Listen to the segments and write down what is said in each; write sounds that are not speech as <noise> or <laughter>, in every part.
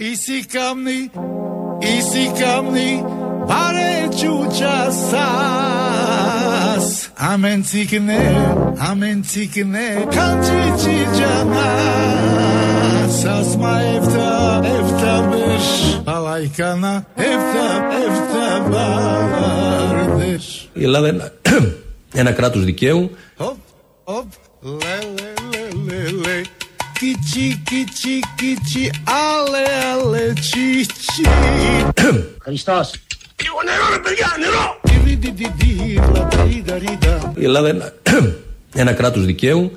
Isi kamni, isi kamni, pare chuchasas. Amen tikne, amen tikne, kanchi chijanas. Asma efta, efta besh, alaykana, efta, efta balardesh. Η Ελλάδα είναι ένα κράτο δικαίου. Hop, hop, le, le, le, le, le. Kichi, kichi, kichi, ale, ale, chi, chi. Χριστός. Di-di-di-di-di, la, di-da-di-da. Η Ελλάδα είναι ένα κράτος δικαίου.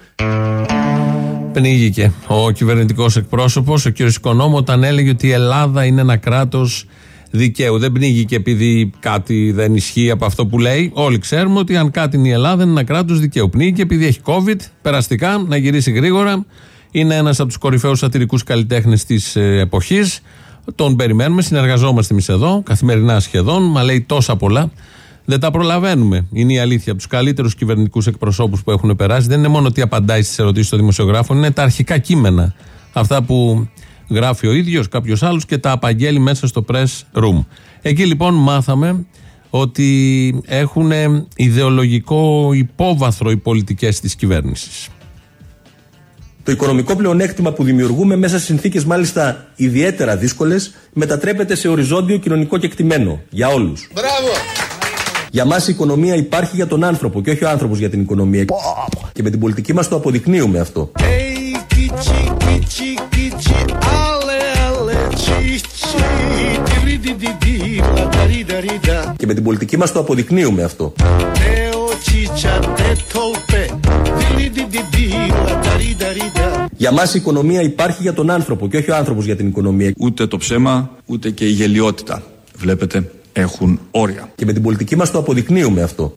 Πνίγηκε ο κυβερνητικός εκπρόσωπος, ο κ. Οικονόμου, όταν έλεγε ότι η Ελλάδα είναι ένα κράτος δικαίου. Δεν πνίγηκε επειδή κάτι δεν ισχύει από αυτό που λέει. Όλοι ξέρουμε ότι αν κάτι είναι η Ελλάδα είναι ένα κράτος δικαίου. Πνίγηκε επειδή έχει COVID, περαστικά, να γυρίσει γρήγορα. Είναι ένας από τους κορυφαίους σατυρικούς καλλιτέχνες της εποχής. Τον περιμένουμε, συνεργαζόμαστε εμείς εδώ, καθημερινά σχεδόν, μα λέει τόσα πολλά. Δεν τα προλαβαίνουμε. Είναι η αλήθεια. Από τους καλύτερους κυβερνητικούς εκπροσώπους που έχουν περάσει, δεν είναι μόνο ότι απαντάει στις ερωτήσεις των δημοσιογράφων, είναι τα αρχικά κείμενα. Αυτά που γράφει ο ίδιος, κάποιος άλλος και τα απαγγέλει μέσα στο press room. Εκεί λοιπόν μάθαμε ότι έχουν ιδεολογικό υπόβαθρο οι πολιτικές της κυβέρνησης. Το οικονομικό πλεονέκτημα που δημιουργούμε μέσα σε συνθήκες μάλιστα ιδιαίτερα δύσκολες μετατρέπεται σε οριζόντιο κοινωνικό κεκτημένο για όλους. Μπράβο! Για μας η οικονομία υπάρχει για τον άνθρωπο και όχι ο άνθρωπος για την οικονομία. Και με την πολιτική μας το αποδεικνύουμε αυτό. Hey, kichi, kichi, kichi, ale, ale, chi, chi. Di-di-di-di, la, di-da-di-da. Και με την πολιτική μας το αποδεικνύουμε αυτό. Για μας η οικονομία υπάρχει για τον άνθρωπο και όχι ο άνθρωπος για την οικονομία. Ούτε το ψέμα, ούτε και η γελιότητα. Βλέπετε, έχουν όρια. Και με την πολιτική μας το αποδεικνύουμε αυτό.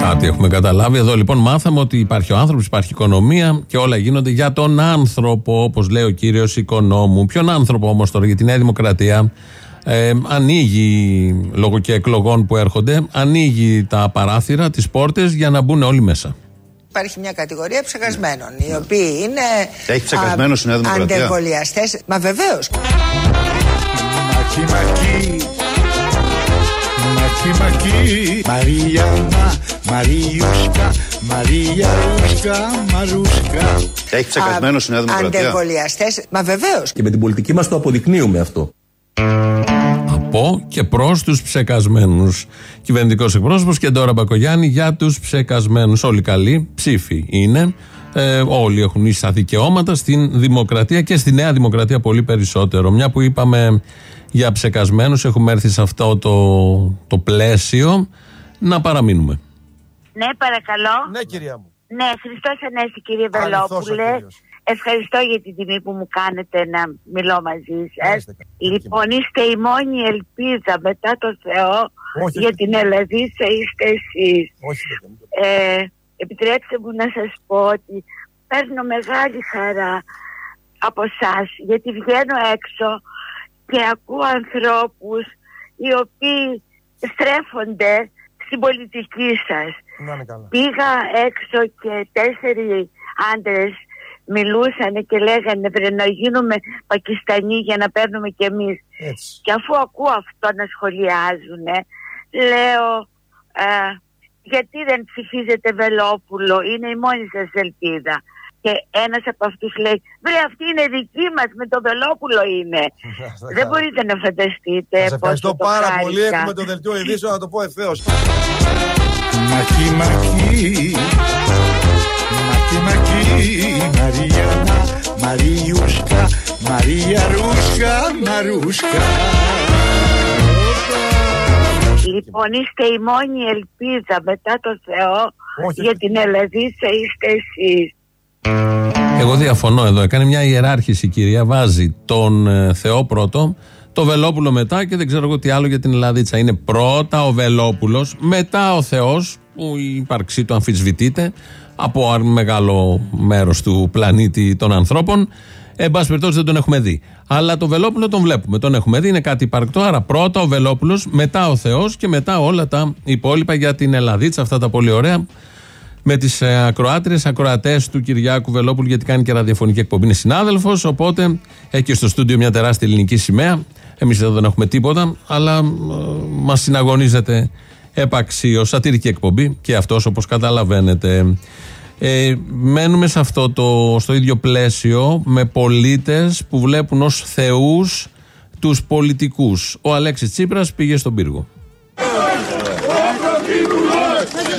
Κάτι έχουμε καταλάβει. Εδώ λοιπόν μάθαμε ότι υπάρχει ο άνθρωπος, υπάρχει η οικονομία και όλα γίνονται για τον άνθρωπο, όπως λέει ο κύριος Οικονόμου. Ποιον άνθρωπο όμως τώρα για τη Νέα Δημοκρατία; Ε, ανοίγει λόγω και εκλογών που έρχονται, ανοίγει τα παράθυρα, τις πόρτες για να μπουν όλοι μέσα. Υπάρχει μια κατηγορία ψεκασμένων, οι οποίοι είναι. Έχει ψεκασμένους η Νέα Δημοκρατία? Αντεμβολιαστέ. Μα βεβαίω. Μακί, μακί. Μακί, μακί. Μαριάννα, Μαριούσκα, Μαρία Ρούσκα, Μαρούσκα. Έχει ψεκασμένο η Νέα Δημοκρατία. Αντεμβολιαστέ. Μα βεβαίω. Και με την πολιτική μα το αποδεικνύουμε αυτό. Από και προς τους ψεκασμένους. Κυβερνητικός εκπρόσωπος και τώρα Μπακογιάννη για τους ψεκασμένους. Όλοι καλοί, ψήφοι είναι. Ε, όλοι έχουν ίσα δικαιώματα στην δημοκρατία και στη Νέα Δημοκρατία πολύ περισσότερο. Μια που είπαμε για ψεκασμένους, έχουμε έρθει σε αυτό το, το πλαίσιο να παραμείνουμε. Ναι, παρακαλώ. Ναι, κυρία μου. Ναι, Χριστός Ανέστη κύριε Αληθώς ο Βελόπουλε. Κύριος. Ευχαριστώ για την τιμή που μου κάνετε να μιλώ μαζί σας. Ορίστε, καλή Λοιπόν, είστε η μόνη ελπίδα μετά το Θεό Όχι, για δεν- την Ελλαδίτσα είστε εσείς. Όχι, δεν μου το Ε, επιτρέψτε μου να σας πω ότι παίρνω μεγάλη χαρά από εσά γιατί βγαίνω έξω και ακούω ανθρώπους οι οποίοι στρέφονται στην πολιτική σας. Να είναι καλά. Πήγα έξω και τέσσερι άντρες μιλούσαν και λέγανε πρέπει να γίνουμε Πακιστανοί για να παίρνουμε κι εμείς. Έτσι. Και αφού ακούω αυτό να σχολιάζουν, λέω ε, γιατί δεν ψηφίζετε Βελόπουλο, είναι η μόνη σας ελπίδα. Και ένας από αυτούς λέει, βρε αυτή είναι δική μας, με το Βελόπουλο είναι. <laughs> δεν μπορείτε να φανταστείτε Σας ευχαριστώ πόσο το πάρα πολύ. χάρηκα. Έχουμε το δελτίο ειδήσεων να το πω ευθέως. Μακί, μακί. Μακί, μακί. Μαριάννα, Μαριούσκα, Μαρία Ρούσκα, Μαρούσκα. Λοιπόν, είστε η μόνη ελπίδα μετά το Θεό Όχι. για την Ελλαδίτσα είστε εσείς. Εγώ διαφωνώ εδώ. Έκανε μια ιεράρχηση η κυρία. Βάζει τον ε, Θεό πρώτο, το Βελόπουλο μετά και δεν ξέρω εγώ τι άλλο για την Ελλαδίτσα. Είναι πρώτα ο Βελόπουλος, μετά ο Θεός, που η ύπαρξή του αμφισβητείται από ένα μεγάλο μέρος του πλανήτη των ανθρώπων. Εν πάση περιπτώσει δεν τον έχουμε δει. Αλλά το Βελόπουλο τον βλέπουμε, τον έχουμε δει, είναι κάτι υπαρκτό. Άρα πρώτα ο Βελόπουλος, μετά ο Θεός και μετά όλα τα υπόλοιπα για την Ελλαδίτσα, αυτά τα πολύ ωραία με τις ακροάτριες, ακροατές του Κυριάκου Βελόπουλου, γιατί κάνει και ραδιοφωνική εκπομπή. Είναι συνάδελφος, οπότε έχει και στο στούντιο μια τεράστια ελληνική σημαία. Εμείς εδώ δεν έχουμε τίποτα, αλλά μας συναγωνίζεται επαξίω. Σατυρική εκπομπή και αυτός όπως καταλαβαίνετε. Ε, μένουμε σε αυτό το, στο ίδιο πλαίσιο με πολίτες που βλέπουν ως θεούς τους πολιτικούς. Ο Αλέξης Τσίπρας πήγε στον πύργο.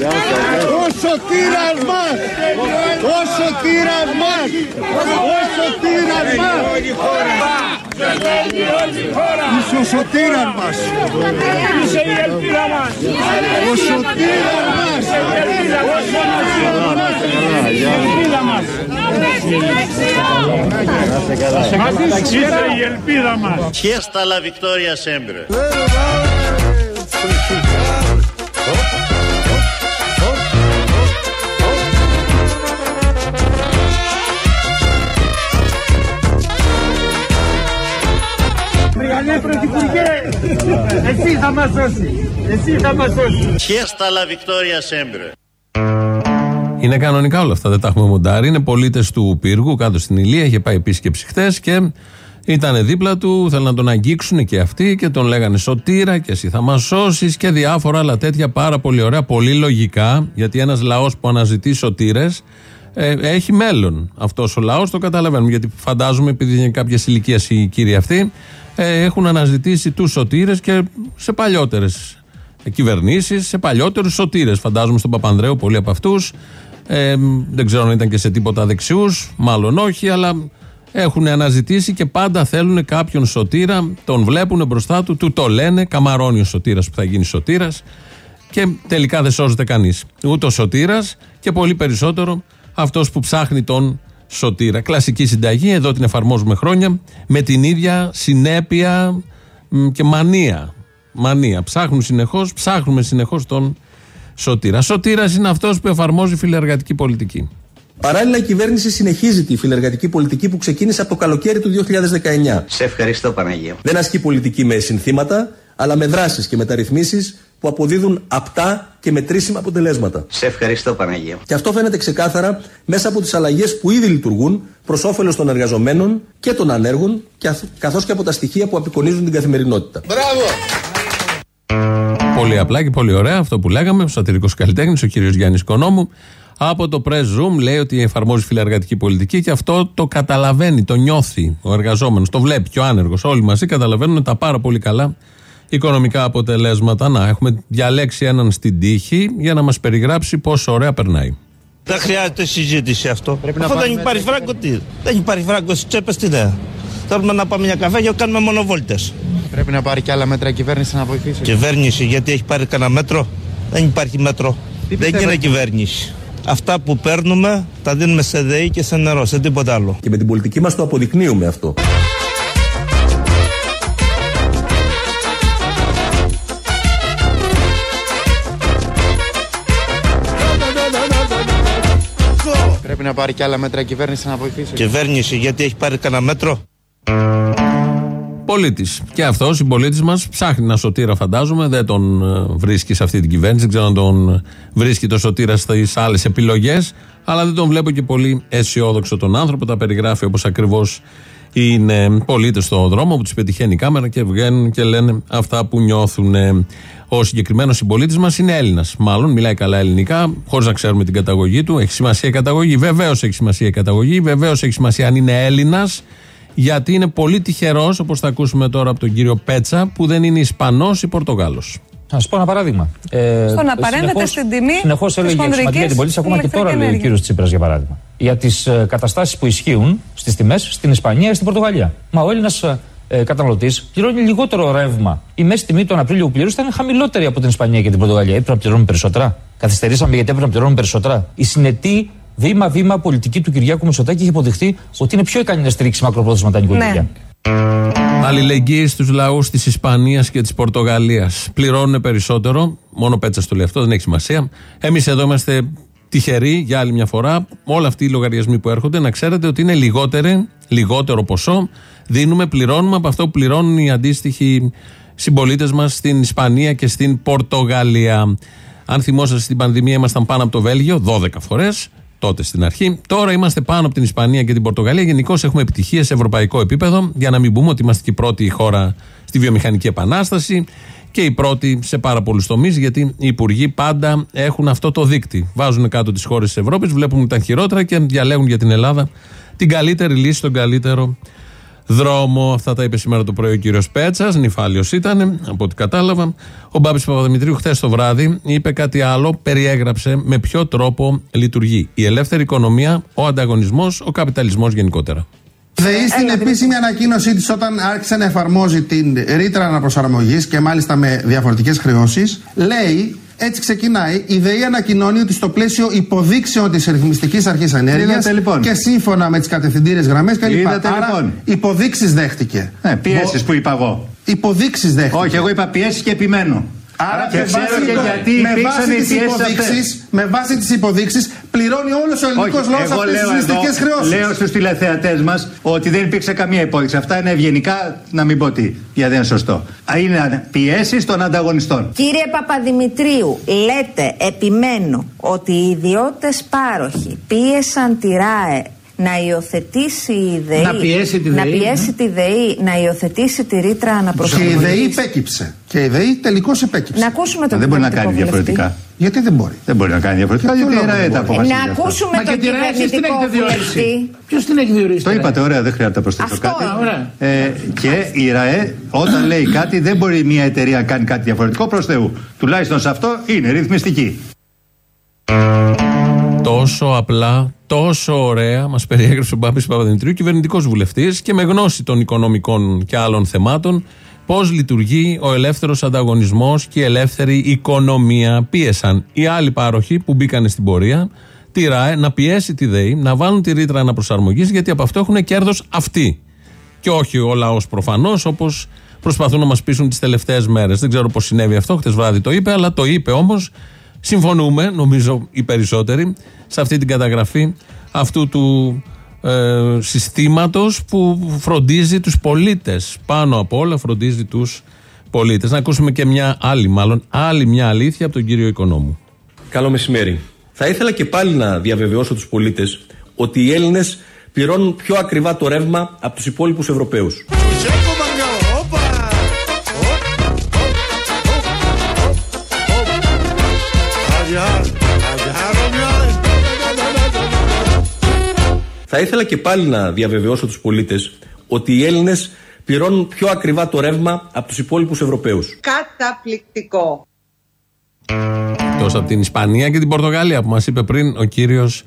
Ο σωτήρας μας! Ο σωτήρας μας! Ο σωτήρας μας! Είσαι ο σωτήρας μας! Είσαι η ελπίδα μας! Ο σωτήρας μας! Η ελπίδα μας! Είσαι η ελπίδα μας! Fiesta la victoria sempre. Μας σώσει! Εσύ θα μας σώσει! Fiesta la victoria sempre. Είναι κανονικά όλα αυτά, δεν τα έχουμε μοντάρει. Είναι πολίτες του πύργου κάτω στην Ηλία. Είχε πάει επίσκεψη χθες και ήταν δίπλα του. Θέλουν να τον αγγίξουν και αυτοί και τον λέγανε Σωτήρα και εσύ θα μα σώσει και διάφορα άλλα τέτοια πάρα πολύ ωραία, πολύ λογικά. Γιατί ένας λαός που αναζητεί σωτήρες ε, έχει μέλλον. Αυτός ο λαός το καταλαβαίνουμε. Γιατί φαντάζομαι, επειδή είναι κάποια ηλικία οι κύριοι αυτοί, ε, έχουν αναζητήσει τους σωτήρες και σε παλιότερες κυβερνήσεις, σε παλιότερους σωτήρες. Φαντάζομαι στον Παπανδρέου πολλοί από αυτούς. Ε, δεν ξέρω αν ήταν και σε τίποτα δεξιούς, μάλλον όχι, αλλά έχουν αναζητήσει και πάντα θέλουν κάποιον σωτήρα, τον βλέπουν μπροστά του, του το λένε, καμαρώνει ο σωτήρας που θα γίνει σωτήρας και τελικά δεν σώζεται κανείς. Ούτε ο σωτήρας και πολύ περισσότερο αυτός που ψάχνει τον σωτήρα. Κλασική συνταγή, εδώ την εφαρμόζουμε χρόνια, με την ίδια συνέπεια μ, και μανία. Μανία. Ψάχνουν συνεχώς, ψάχνουμε συνεχώς τον σωτήρα. Σωτήρας είναι αυτός που εφαρμόζει φιλεργατική πολιτική. Παράλληλα, η κυβέρνηση συνεχίζει τη φιλεργατική πολιτική που ξεκίνησε από το καλοκαίρι του 2019. Σε ευχαριστώ Παναγία. Δεν ασκεί πολιτική με συνθήματα, αλλά με δράσεις και μεταρρυθμίσεις που αποδίδουν απτά και μετρήσιμα αποτελέσματα. Σε ευχαριστώ Παναγία. Και αυτό φαίνεται ξεκάθαρα μέσα από τις αλλαγές που ήδη λειτουργούν προς όφελος των εργαζομένων και των ανέργων, καθώς και από τα στοιχεία που απεικονίζουν την καθημερινότητα. Μπράβο! Πολύ απλά και πολύ ωραία αυτό που λέγαμε. Ο σατυρικός καλλιτέχνης, ο κύριος Γιάννης Κονόμου, από το Press Room λέει ότι εφαρμόζει φιλεργατική πολιτική και αυτό το καταλαβαίνει, το νιώθει ο εργαζόμενος, το βλέπει και ο άνεργος. Όλοι μαζί καταλαβαίνουν τα πάρα πολύ καλά οικονομικά αποτελέσματα. Να, έχουμε διαλέξει έναν στην τύχη για να μας περιγράψει πόσο ωραία περνάει. Δεν χρειάζεται συζήτηση αυτό. Αφού δεν υπάρχει φράγκο, τι; Δεν υπάρχει φράγκο στις τσέπες, τι δεν. Θέλουμε να πάμε μια καφέ και κάνουμε μονοβόλτες. Πρέπει να πάρει και άλλα μέτρα η κυβέρνηση να βοηθήσει. Κυβέρνηση, γιατί έχει πάρει κανένα μέτρο; Δεν υπάρχει μέτρο. δεν είναι κυβέρνηση. Αυτά που παίρνουμε τα δίνουμε σε ΔΕΗ και σε νερό, σε τίποτα άλλο. Και με την πολιτική μας το αποδεικνύουμε αυτό. Να πάρει και άλλα μέτρα η κυβέρνηση να βοηθήσει. Κυβέρνηση, γιατί έχει πάρει κανένα μέτρο; Πολίτης. Και αυτό, η πολίτη μας, ψάχνει ένα σωτήρα, φαντάζομαι. Δεν τον ε, βρίσκει σε αυτή την κυβέρνηση. Δεν ξέρω αν τον βρίσκει το σωτήρα στις άλλες επιλογές. Αλλά δεν τον βλέπω και πολύ αισιόδοξο τον άνθρωπο. Τα περιγράφει όπως ακριβώς είναι πολίτες στον δρόμο που τους πετυχαίνει η κάμερα και βγαίνουν και λένε αυτά που νιώθουν. Ο συγκεκριμένος συμπολίτης μας είναι Έλληνας. Μάλλον μιλάει καλά ελληνικά, χωρίς να ξέρουμε την καταγωγή του. Έχει σημασία η καταγωγή; Βεβαίως έχει σημασία η καταγωγή. Βεβαίως έχει σημασία αν είναι Έλληνας. Γιατί είναι πολύ τυχερός, όπως θα ακούσουμε τώρα από τον κύριο Πέτσα, που δεν είναι Ισπανός ή Πορτογάλος. Να σα πω ένα παράδειγμα. Ε, Στο να παρέμβετε στην τιμή. Συνεχώς έλεγε για την πολίτη, ακόμα και τώρα λέει ο κύριος Τσίπρας για παράδειγμα. Για τις ε, καταστάσεις που ισχύουν στις τιμές στην Ισπανία ή στην Πορτογαλία. Μα ο Έλληνας ε, καταναλωτής πληρώνει λιγότερο ρεύμα. Η μέση τιμή τον Απρίλιο που πληρούσε ήταν χαμηλότερη από την Ισπανία και την Πορτογαλία. Έπρεπε να πληρώνουμε περισσότερα. Καθυστερήσαμε γιατί έπρεπε να πληρώνουμε περισσότερα. Η συνετή βήμα-βήμα πολιτική του Κυριάκου Μητσοτάκη έχει αποδειχθεί ότι είναι πιο ικανή να στηρίξει μακροπρόθεσμα τα νοικοκυριά. Αλληλεγγύη στους λαούς της Ισπανίας και της Πορτογαλίας. Πληρώνουν περισσότερο. Μόνο πέτσα το λέει αυτό, δεν έχει σημασία. Εμείς εδώ είμαστε τυχεροί για άλλη μια φορά. Όλα αυτοί οι λογαριασμοί που έρχονται να ξέρετε ότι είναι λιγότερο, λιγότερο ποσό. Δίνουμε, πληρώνουμε από αυτό που πληρώνουν οι αντίστοιχοι συμπολίτες μας στην Ισπανία και στην Πορτογαλία. Αν θυμόσαστε στην πανδημία ήμασταν πάνω από το Βέλγιο 12 φορές, τότε στην αρχή. Τώρα είμαστε πάνω από την Ισπανία και την Πορτογαλία. Γενικώ έχουμε επιτυχίε σε ευρωπαϊκό επίπεδο. Για να μην πούμε ότι είμαστε και η πρώτη χώρα στη βιομηχανική επανάσταση και η πρώτη σε πάρα πολλούς τομείς, γιατί οι υπουργοί πάντα έχουν αυτό το δίκτυ. Βάζουν κάτω τις χώρες της Ευρώπης, βλέπουν τα χειρότερα και διαλέγουν για την Ελλάδα την καλύτερη λύση, τον καλύτερο δρόμο. Αυτά τα είπε σήμερα το πρωί ο κύριος Πέτσας. Νυφάλιος ήταν, από ό,τι κατάλαβα. Ο Μπάμπης Παπαδημητρίου χθες το βράδυ είπε κάτι άλλο, περιέγραψε με ποιο τρόπο λειτουργεί η ελεύθερη οικονομία, ο ανταγωνισμός, ο καπιταλισμός γενικότερα. ΔΕΗ στην επίσημη ανακοίνωσή της, όταν άρχισε να εφαρμόζει την ρήτρα αναπροσαρμογής και μάλιστα με διαφορετικές χρεώσεις, λέει έτσι ξεκινάει. Η ΔΕΗ ανακοινώνει ότι στο πλαίσιο υποδείξεων της Ρυθμιστικής Αρχής Ενέργειας Είδατε, λοιπόν. και σύμφωνα με τις κατευθυντήρε γραμμές κλπ. Είδατε, Άρα λοιπόν. υποδείξεις δέχτηκε. Ναι, πιέσεις που είπα εγώ. Υποδείξεις δέχτηκε. Όχι, εγώ είπα πιέσεις και επιμένω. Άρα και με ξέρω βάση, και το- γιατί με υπήρξαν βάση οι τις πιέσει αυτές. υποδείξεις, με βάση τις υποδείξεις πληρώνει όλος ο ελληνικός Όχι, λαός εγώ αυτές τις λέω εδώ, μυστικές χρεώσεις. λέω στους τηλεθεατές μας ότι δεν υπήρξε καμία υπόδειξη. Αυτά είναι ευγενικά, να μην πω τι, γιατί δεν είναι σωστό. Α, Είναι πιέσεις των ανταγωνιστών. Κύριε Παπαδημητρίου, λέτε, επιμένω, ότι οι ιδιώτες πάροχοι πίεσαν τη ΡΑΕ να υιοθετήσει η ΔΕΗ, Να πιέσει τη να, ΔΕΗ, πιέσει τη ΔΕΗ, να υιοθετήσει τη ρήτρα Και η αναπροσαρμογής. ΔΕΗ υπέκυψε. Και η ΔΕΗ τελικώς υπέκυψε. Να ακούσουμε τον Δεν μπορεί να κυβερνητικό κάνει βουλευτή. διαφορετικά. Γιατί δεν μπορεί. Δεν μπορεί να κάνει διαφορετικά. Για ποιο Γιατί η λόγο ΡΑΕ δεν τα μπορεί. αποφασίζει Να αυτά. ακούσουμε Μα τον και τη ΡΑΕ εσείς την κυβερνητικό έχετε διορίσει. βουλευτή. Ποιος την έχει διορίσει. Το ρε; είπατε, ωραία, δεν χρειάζεται να προσθέσω Αυτό. κάτι. Ωραία. Ε, και η ΡΑΕ, όταν λέει κάτι, δεν μπορεί μια εταιρεία να κάνει κάτι διαφορετικό προς Θεού. Τουλάχιστον σε αυτό είναι ρυθμιστική. Τόσο απλά, τόσο ωραία μας περιέγραψε ο Μπάμπης Παπαδημητρίου, κυβερνητικός βουλευτής και με γνώση των οικονομικών και άλλων θεμάτων, πώς λειτουργεί ο ελεύθερος ανταγωνισμός και η ελεύθερη οικονομία. Πίεσαν οι άλλοι πάροχοι που μπήκαν στην πορεία, τη ΡΑΕ, να πιέσει τη ΔΕΗ, να βάλουν τη ρήτρα αναπροσαρμογής, γιατί από αυτό έχουν κέρδος αυτοί. Και όχι ο λαός προφανώς, όπως προσπαθούν να μας πείσουν τις τελευταίες μέρες. Δεν ξέρω πώς συνέβη αυτό, χτες βράδυ το είπε, αλλά το είπε όμως. Συμφωνούμε, νομίζω οι περισσότεροι, σε αυτή την καταγραφή αυτού του ε, συστήματος που φροντίζει τους πολίτες. Πάνω απ' όλα φροντίζει τους πολίτες. Να ακούσουμε και μια άλλη, μάλλον άλλη μια αλήθεια από τον κύριο Οικονόμου. Καλό μεσημέρι. Θα ήθελα και πάλι να διαβεβαιώσω τους πολίτες ότι οι Έλληνες πληρώνουν πιο ακριβά το ρεύμα από τους υπόλοιπους Ευρωπαίους. Θα ήθελα και πάλι να διαβεβαιώσω τους πολίτες ότι οι Έλληνες πληρώνουν πιο ακριβά το ρεύμα από τους υπόλοιπους Ευρωπαίους. Καταπληκτικό. Τόσο από την Ισπανία και την Πορτογαλία που μας είπε πριν ο κύριος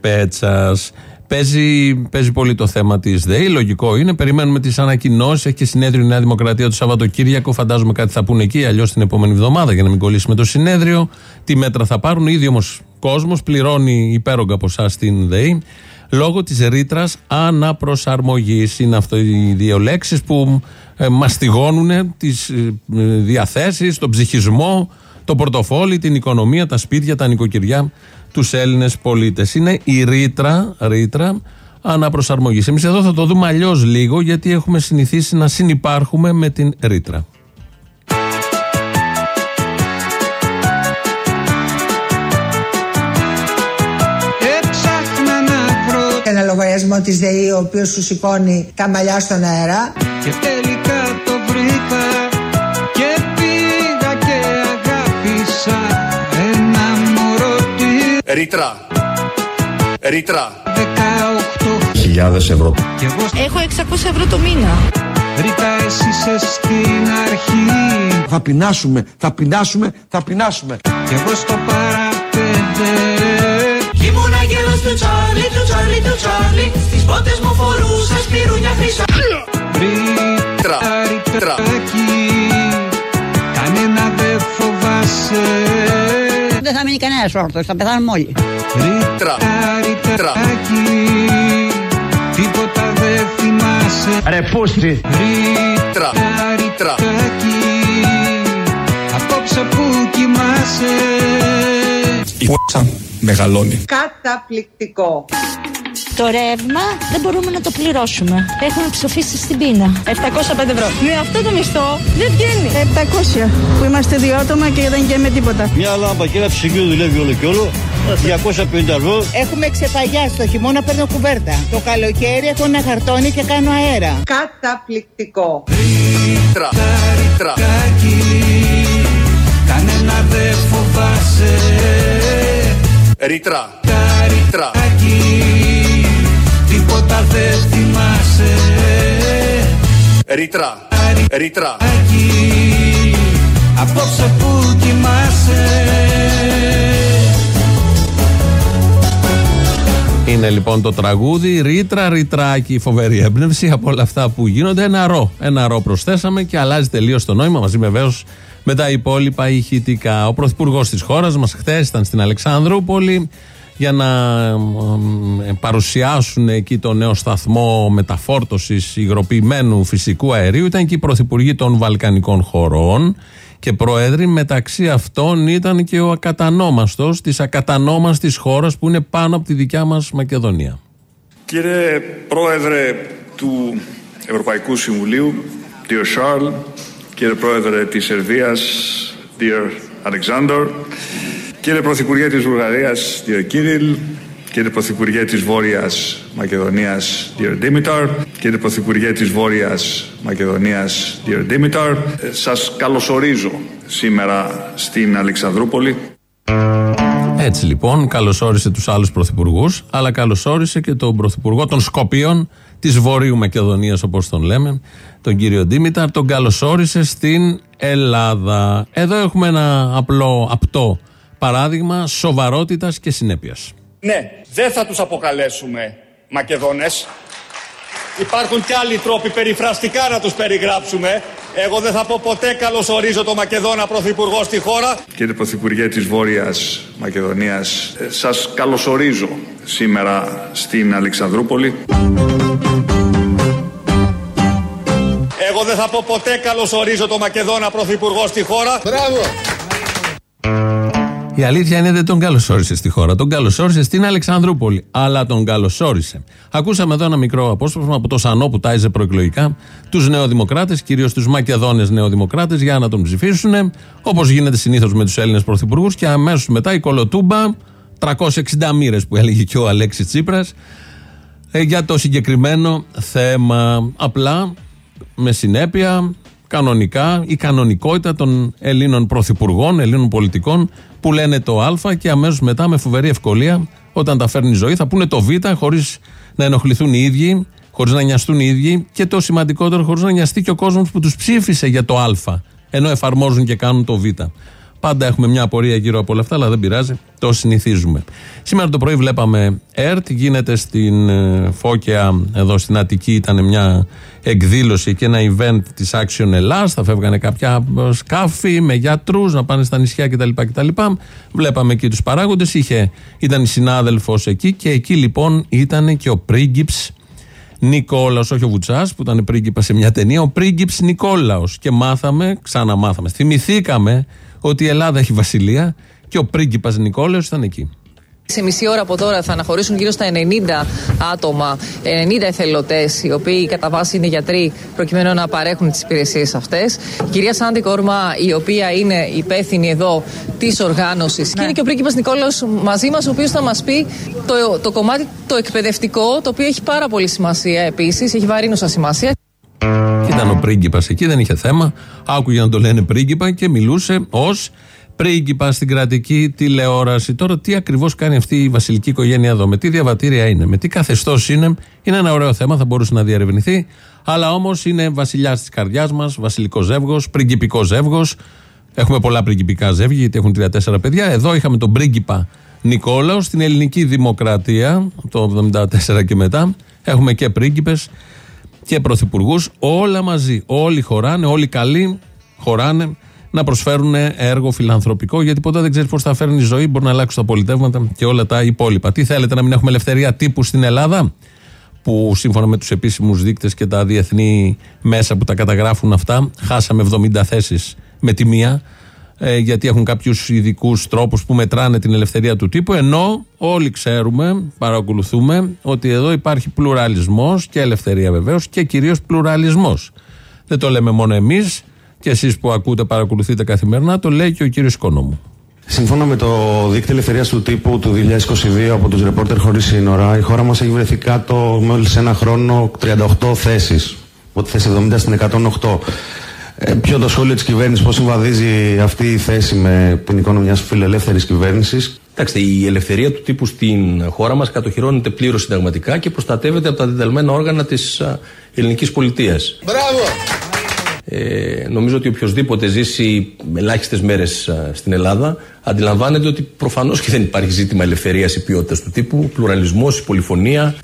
Πέτσας. Παίζει, παίζει πολύ το θέμα της ΔΕΗ. Λογικό είναι. Περιμένουμε τις ανακοινώσεις. Έχει και συνέδριο η Νέα Δημοκρατία το Σαββατοκύριακο. Φαντάζομαι κάτι θα πούνε εκεί. Αλλιώς την επόμενη εβδομάδα για να μην κολλήσουμε το συνέδριο. Τι μέτρα θα πάρουν. Ήδη όμως κόσμος πληρώνει υπέρογκα ποσά στην ΔΕΗ λόγω της ρήτρας αναπροσαρμογής. Είναι αυτό οι δύο λέξεις που ε, μαστιγώνουν τις ε, διαθέσεις, τον ψυχισμό, το πορτοφόλι, την οικονομία, τα σπίτια, τα νοικοκυριά, τους Έλληνες πολίτες. Είναι η ρήτρα, ρήτρα αναπροσαρμογής. Εμείς εδώ θα το δούμε αλλιώς λίγο, γιατί έχουμε συνηθίσει να συνυπάρχουμε με την ρήτρα. Ένα λογαριασμό της ΔΕΗ ο οποίος σου σηκώνει τα μαλλιά στον αέρα Και τελικά το βρήκα και πήγα και αγάπησα ένα μωρό τη Ρήτρα. Ρήτρα. 18 Χιλιάδες ευρώ. Κι εγώ Έχω 600 ευρώ το μήνα. Ρίτα εσύ είσαι στην αρχή Θα πεινάσουμε, θα πεινάσουμε, θα πεινάσουμε. Κι εγώ στο παραπέντε Ήμουν αγγέλος του Τσάρλι, του Τσάρλι, του Τσάρλι. Στις πότες μου φορούσα σπυρούνια χρυσά. Ρίτα ρητάκι Κανένα δεν φοβάσαι. Δεν θα μείνει κανένας όρθος, θα πεθάνουμε όλοι. Ρίτα ρητάκι Τίποτα δεν θυμάσαι. Ρε πούστη. Ρίτα ρητάκι Απόψε που κοιμάσαι Η μεγαλώνει. Καταπληκτικό Το ρεύμα δεν μπορούμε να το πληρώσουμε. Έχουμε ψοφήσει στην πείνα. 705 ευρώ. Με αυτό το μισθό δεν βγαίνει. 700 που είμαστε δύο άτομα και δεν καίμε τίποτα. Μια λάμπα και ένα ψυγείο δουλεύει όλο και όλο. 250 ευρώ. Έχουμε ξεπαγιά στο χειμώνα παίρνω κουβέρτα. Το καλοκαίρι έχω ένα χαρτόνι και κάνω αέρα. Καταπληκτικό. Ρήτρα, ρήτρα. Κανένα δεν φοβάσαι Ρήτρα, Ρήτρα Τίποτα δεν θυμάσαι Ρήτρα, ρήτρα. Απόψε που κοιμάσαι Είναι λοιπόν το τραγούδι Ρήτρα Ρητράκι, φοβερή έμπνευση από όλα αυτά που γίνονται. Ένα ρο. Ένα ρο προσθέσαμε και αλλάζει τελείως το νόημα μαζί με βέβαιο με τα υπόλοιπα ηχητικά. Ο πρωθυπουργός της χώρας μας χθες ήταν στην Αλεξανδρούπολη για να ε, παρουσιάσουν εκεί το νέο σταθμό μεταφόρτωσης υγροποιημένου φυσικού αερίου. Ήταν και οι πρωθυπουργοί των Βαλκανικών χωρών και πρόεδροι. Μεταξύ αυτών ήταν και ο ακατανόμαστος της ακατανόμαστης χώρας που είναι πάνω από τη δικιά μας Μακεδονία. Κύριε Πρόεδρε του Ευρωπαϊκού Συμβουλίου, dear Charles, κύριε Πρόεδρε της Σερβίας, dear Alexander, κύριε Πρωθυπουργέ της Βουλγαρίας, dear Kirill, κύριε Πρωθυπουργέ της Βόρειας Μακεδονίας, dear Dimitar, κύριε Πρωθυπουργέ της Βόρειας Μακεδονίας, dear Dimitar, ε, σας καλωσορίζω σήμερα στην Αλεξανδρούπολη. Έτσι λοιπόν, καλωσόρισε τους άλλους πρωθυπουργούς, αλλά καλωσόρισε και τον πρωθυπουργό των Σκοπίων της Βορείου Μακεδονίας, όπως τον λέμε, τον κύριο Ντίμηταρ. Τον καλωσόρισε στην Ελλάδα. Εδώ έχουμε ένα απλό, απτό παράδειγμα σοβαρότητας και συνέπειας. Ναι, δεν θα τους αποκαλέσουμε Μακεδόνες. Υπάρχουν και άλλοι τρόποι περιφραστικά να τους περιγράψουμε. Εγώ δεν θα πω ποτέ καλώς ορίζω το Μακεδόνα Πρωθυπουργό στη χώρα. Κύριε Πρωθυπουργέ της Βόρειας Μακεδονίας, ε, σας καλωσορίζω σήμερα στην Αλεξανδρούπολη. Εγώ δεν θα πω ποτέ καλώς ορίζω το Μακεδόνα Πρωθυπουργό στη χώρα. Μπράβο! Η αλήθεια είναι δεν τον καλωσόρισε στη χώρα. Τον καλωσόρισε στην Αλεξανδρούπολη. Αλλά τον καλωσόρισε. Ακούσαμε εδώ ένα μικρό απόσπασμα από το Σανό που τάιζε προεκλογικά τους νεοδημοκράτες, κυρίως τους Μακεδόνες νεοδημοκράτες, για να τον ψηφίσουν. Όπως γίνεται συνήθως με τους Έλληνες πρωθυπουργούς. Και αμέσως μετά η κολοτούμπα, 360 μοίρες που έλεγε και ο Αλέξης Τσίπρας, ε, για το συγκεκριμένο θέμα. Απλά, με συνέπεια, κανονικά, η κανονικότητα των Ελλήνων πρωθυπουργών, Ελλήνων πολιτικών που λένε το Α και αμέσως μετά με φοβερή ευκολία, όταν τα φέρνει η ζωή, θα πούνε το Β χωρίς να ενοχληθούν οι ίδιοι, χωρίς να νοιαστούν οι ίδιοι και το σημαντικότερο, χωρίς να νοιαστεί και ο κόσμος που τους ψήφισε για το Α, ενώ εφαρμόζουν και κάνουν το Β. Πάντα έχουμε μια απορία γύρω από όλα αυτά, αλλά δεν πειράζει, το συνηθίζουμε. Σήμερα το πρωί βλέπαμε ΕΡΤ, γίνεται στην ε, Φώκια, εδώ στην Αττική, ήταν μια εκδήλωση και ένα event της Action Ελλάς. Θα φεύγανε κάποια ε, σκάφη με γιατρούς να πάνε στα νησιά κτλ. κτλ. Βλέπαμε εκεί τους παράγοντες. Ήταν η συνάδελφος εκεί και εκεί λοιπόν ήταν και ο πρίγκιψ Νικόλαος, όχι ο Βουτσάς που ήταν πρίγκιπας σε μια ταινία, ο πρίγκιψ Νικόλαος. Και μάθαμε, ξαναμάθαμε, θυμηθήκαμε ότι η Ελλάδα έχει βασιλεία και ο πρίγκιπας Νικόλαος ήταν εκεί. Σε μισή ώρα από τώρα θα αναχωρήσουν γύρω στα 90 άτομα, 90 εθελοντές, οι οποίοι κατά βάση είναι γιατροί, προκειμένου να παρέχουν τις υπηρεσίες αυτές. Η κυρία Σάντι Κόρμα, η οποία είναι υπεύθυνη εδώ της οργάνωσης, και είναι και ο πρίγκιπας Νικόλαο μαζί μας, ο οποίος θα μας πει το, το κομμάτι το εκπαιδευτικό, το οποίο έχει πάρα πολύ σημασία επίσης, έχει βαρύνουσα σημασία. Ήταν ο πρίγκιπας εκεί, δεν είχε θέμα. Άκουγε να το λένε πρίγκιπα και μιλούσε ως πρίγκιπα στην κρατική τηλεόραση. Τώρα, τι ακριβώς κάνει αυτή η βασιλική οικογένεια εδώ, με τι διαβατήρια είναι, με τι καθεστώς είναι, είναι ένα ωραίο θέμα, θα μπορούσε να διαρευνηθεί. Αλλά όμως είναι βασιλιάς της καρδιάς μας, βασιλικός ζεύγος, πριγκιπικό ζεύγος. Έχουμε πολλά πριγκιπικά ζεύγη, γιατί έχουν τρία-τέσσερα παιδιά. Εδώ είχαμε τον πρίγκιπα Νικόλαο στην ελληνική δημοκρατία, το 1974 και μετά. Έχουμε και πρίγκιπες και πρωθυπουργούς, όλα μαζί. Όλοι χωράνε, όλοι καλοί χωράνε να προσφέρουν έργο φιλανθρωπικό, γιατί ποτέ δεν ξέρεις πώς θα φέρνει η ζωή. Μπορεί να αλλάξουν τα πολιτεύματα και όλα τα υπόλοιπα. Τι θέλετε, να μην έχουμε ελευθερία τύπου στην Ελλάδα, που σύμφωνα με τους επίσημους δείκτες και τα διεθνή μέσα που τα καταγράφουν αυτά, χάσαμε 70 θέσεις με τη μία. Ε, γιατί έχουν κάποιους ειδικούς τρόπους που μετράνε την ελευθερία του τύπου. Ενώ όλοι ξέρουμε, παρακολουθούμε, ότι εδώ υπάρχει πλουραλισμός και ελευθερία βεβαίως και κυρίως πλουραλισμός. Δεν το λέμε μόνο εμείς και εσείς που ακούτε, παρακολουθείτε καθημερινά, το λέει και ο κύριος Οικονόμου. Σύμφωνα με το δίκτυο ελευθερίας του τύπου του 2022 από τους ρεπόρτερ χωρίς σύνορα, η χώρα μας έχει βρεθεί κάτω μόλις ένα χρόνο 38 θέσεις. Από τη θέση 70 στην 108. Ε, ποιο το σχόλιο της κυβέρνησης, πώς συμβαδίζει αυτή η θέση με την εικόνα μιας φιλελεύθερης κυβέρνησης; Κοιτάξτε, η ελευθερία του τύπου στην χώρα μας κατοχυρώνεται πλήρως συνταγματικά και προστατεύεται από τα διδελμένα όργανα της ελληνικής πολιτείας. Μπράβο! Ε, νομίζω ότι οποιοδήποτε ζήσει ελάχιστες μέρες στην Ελλάδα αντιλαμβάνεται ότι προφανώς και δεν υπάρχει ζήτημα ελευθερίας ή ποιότητας του τύπου. Πλουραλισμός, η πολυφωνία.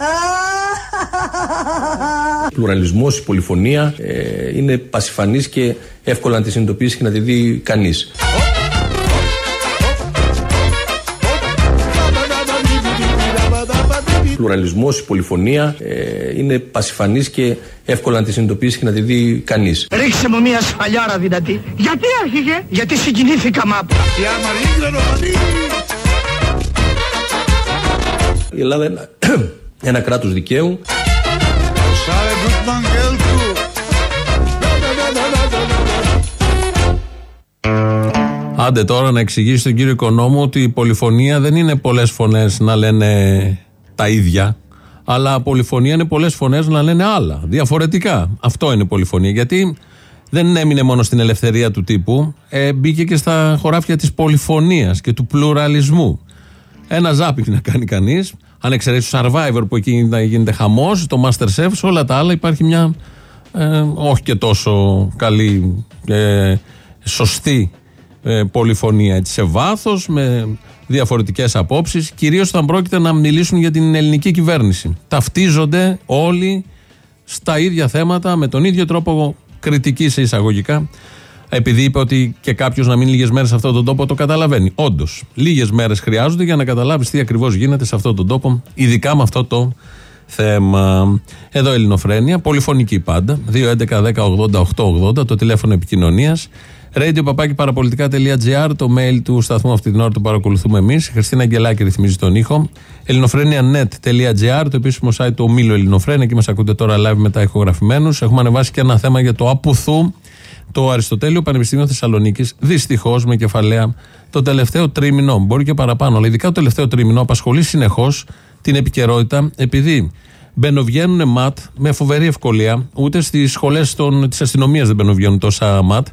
Πλουραλισμός, η πολυφωνία ε, είναι πασιφανής και εύκολα να τη συνειδητοποιήσει και να τη δει κανείς. Πλουραλισμός, η πολυφωνία ε, είναι πασιφανής και εύκολα να τη συνειδητοποιήσει και να τη δει κανείς. Ρίξε μου μια σφαλιάρα δυνατή. Γιατί άρχιγε; Γιατί συγκινήθηκα μάπα. Η Ελλάδα είναι ένα <clears throat> κράτος δικαίου. Άντε τώρα να εξηγήσει στον κύριο Οικονόμου ότι η πολυφωνία δεν είναι πολλές φωνές να λένε τα ίδια, αλλά πολυφωνία είναι πολλές φωνές να λένε άλλα, διαφορετικά. Αυτό είναι πολυφωνία, γιατί δεν έμεινε μόνο στην ελευθερία του τύπου, ε, μπήκε και στα χωράφια της πολυφωνίας και του πλουραλισμού. Ένα ζάπινγκ να κάνει κανείς, αν εξαιρέσεις το Survivor που εκεί γίνεται χαμός, το Masterchef, σε όλα τα άλλα υπάρχει μια ε, όχι και τόσο καλή, ε, σωστή ε, πολυφωνία έτσι, σε βάθος, με διαφορετικές απόψεις, κυρίως όταν πρόκειται να μιλήσουν για την ελληνική κυβέρνηση. Ταυτίζονται όλοι στα ίδια θέματα, με τον ίδιο τρόπο κριτική σε εισαγωγικά, επειδή είπε ότι και κάποιος να μείνει λίγες μέρες σε αυτόν τον τόπο το καταλαβαίνει. Όντως, λίγες μέρες χρειάζονται για να καταλάβεις τι ακριβώς γίνεται σε αυτόν τον τόπο, ειδικά με αυτό το θέμα. Εδώ Ελληνοφρένια, πολυφωνική πάντα. 2.11.10.80.880 το τηλέφωνο επικοινωνίας. Radio παπάκι παραπολιτικά.gr, το mail του σταθμού αυτή την ώρα το παρακολουθούμε εμείς. Χριστίνα Αγγελάκη ρυθμίζει τον ήχο. ελληνοφρένια.net.gr, το επίσημο site του ομίλου Ελληνοφρένια. Εκεί μας ακούτε τώρα live μετά ηχογραφημένους. Έχουμε ανεβάσει και ένα θέμα για το Απουθού, το Αριστοτέλειο Πανεπιστήμιο Θεσσαλονίκης. Δυστυχώς με κεφαλαία το τελευταίο τρίμηνο, μπορεί και παραπάνω, αλλά ειδικά το τελευταίο τρίμηνο απασχολεί συνεχώς την επικαιρότητα, επειδή μπαινοβγαίνουν ματ με φοβερή ευκολία. Ούτε στις σχολές της αστυνομίας δεν μπαινοβγαίνουν τόσα ματ.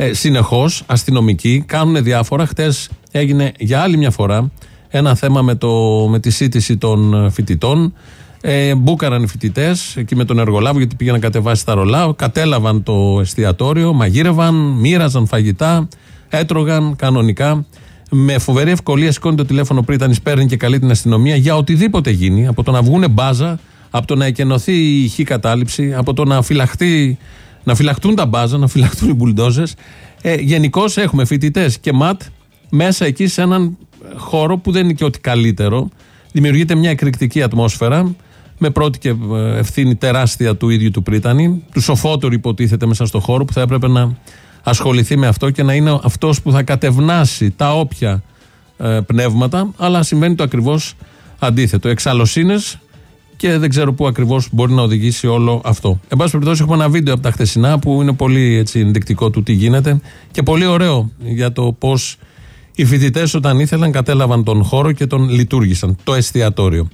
Ε, Συνεχώς αστυνομικοί κάνουν διάφορα. Χτες έγινε για άλλη μια φορά ένα θέμα με, το, με τη σύντηση των φοιτητών. Ε, μπούκαραν οι φοιτητές εκεί με τον εργολάβο γιατί πήγαιναν να κατεβάσει τα ρολά. Κατέλαβαν το εστιατόριο, μαγείρευαν, μοίραζαν φαγητά, έτρωγαν κανονικά. Με φοβερή ευκολία σηκώνει το τηλέφωνο πριν ήταν παίρνει και καλεί την αστυνομία για οτιδήποτε γίνει. Από το να βγουν μπάζα, από το να εκενωθεί η ηχή κατάληψη, από το να φυλαχτεί να φυλαχτούν τα μπάζα, να φυλαχτούν οι μπουλντόζες. Ε, Γενικώς έχουμε φοιτητές και ματ μέσα εκεί σε έναν χώρο που δεν είναι και ό,τι καλύτερο. Δημιουργείται μια εκρηκτική ατμόσφαιρα με πρώτη και ε, ευθύνη τεράστια του ίδιου του Πρίτανη, του σοφότερου υποτίθεται μέσα στο χώρο που θα έπρεπε να ασχοληθεί με αυτό και να είναι αυτός που θα κατευνάσει τα όποια ε, πνεύματα, αλλά συμβαίνει το ακριβώς αντίθετο. Εξαλωσίνε και δεν ξέρω πού ακριβώς μπορεί να οδηγήσει όλο αυτό. Εν πάση περιπτώσει, έχουμε ένα βίντεο από τα χθεσινά που είναι πολύ έτσι, ενδεικτικό του τι γίνεται και πολύ ωραίο για το πώς οι φοιτητές όταν ήθελαν κατέλαβαν τον χώρο και τον λειτουργήσαν. Το εστιατόριο.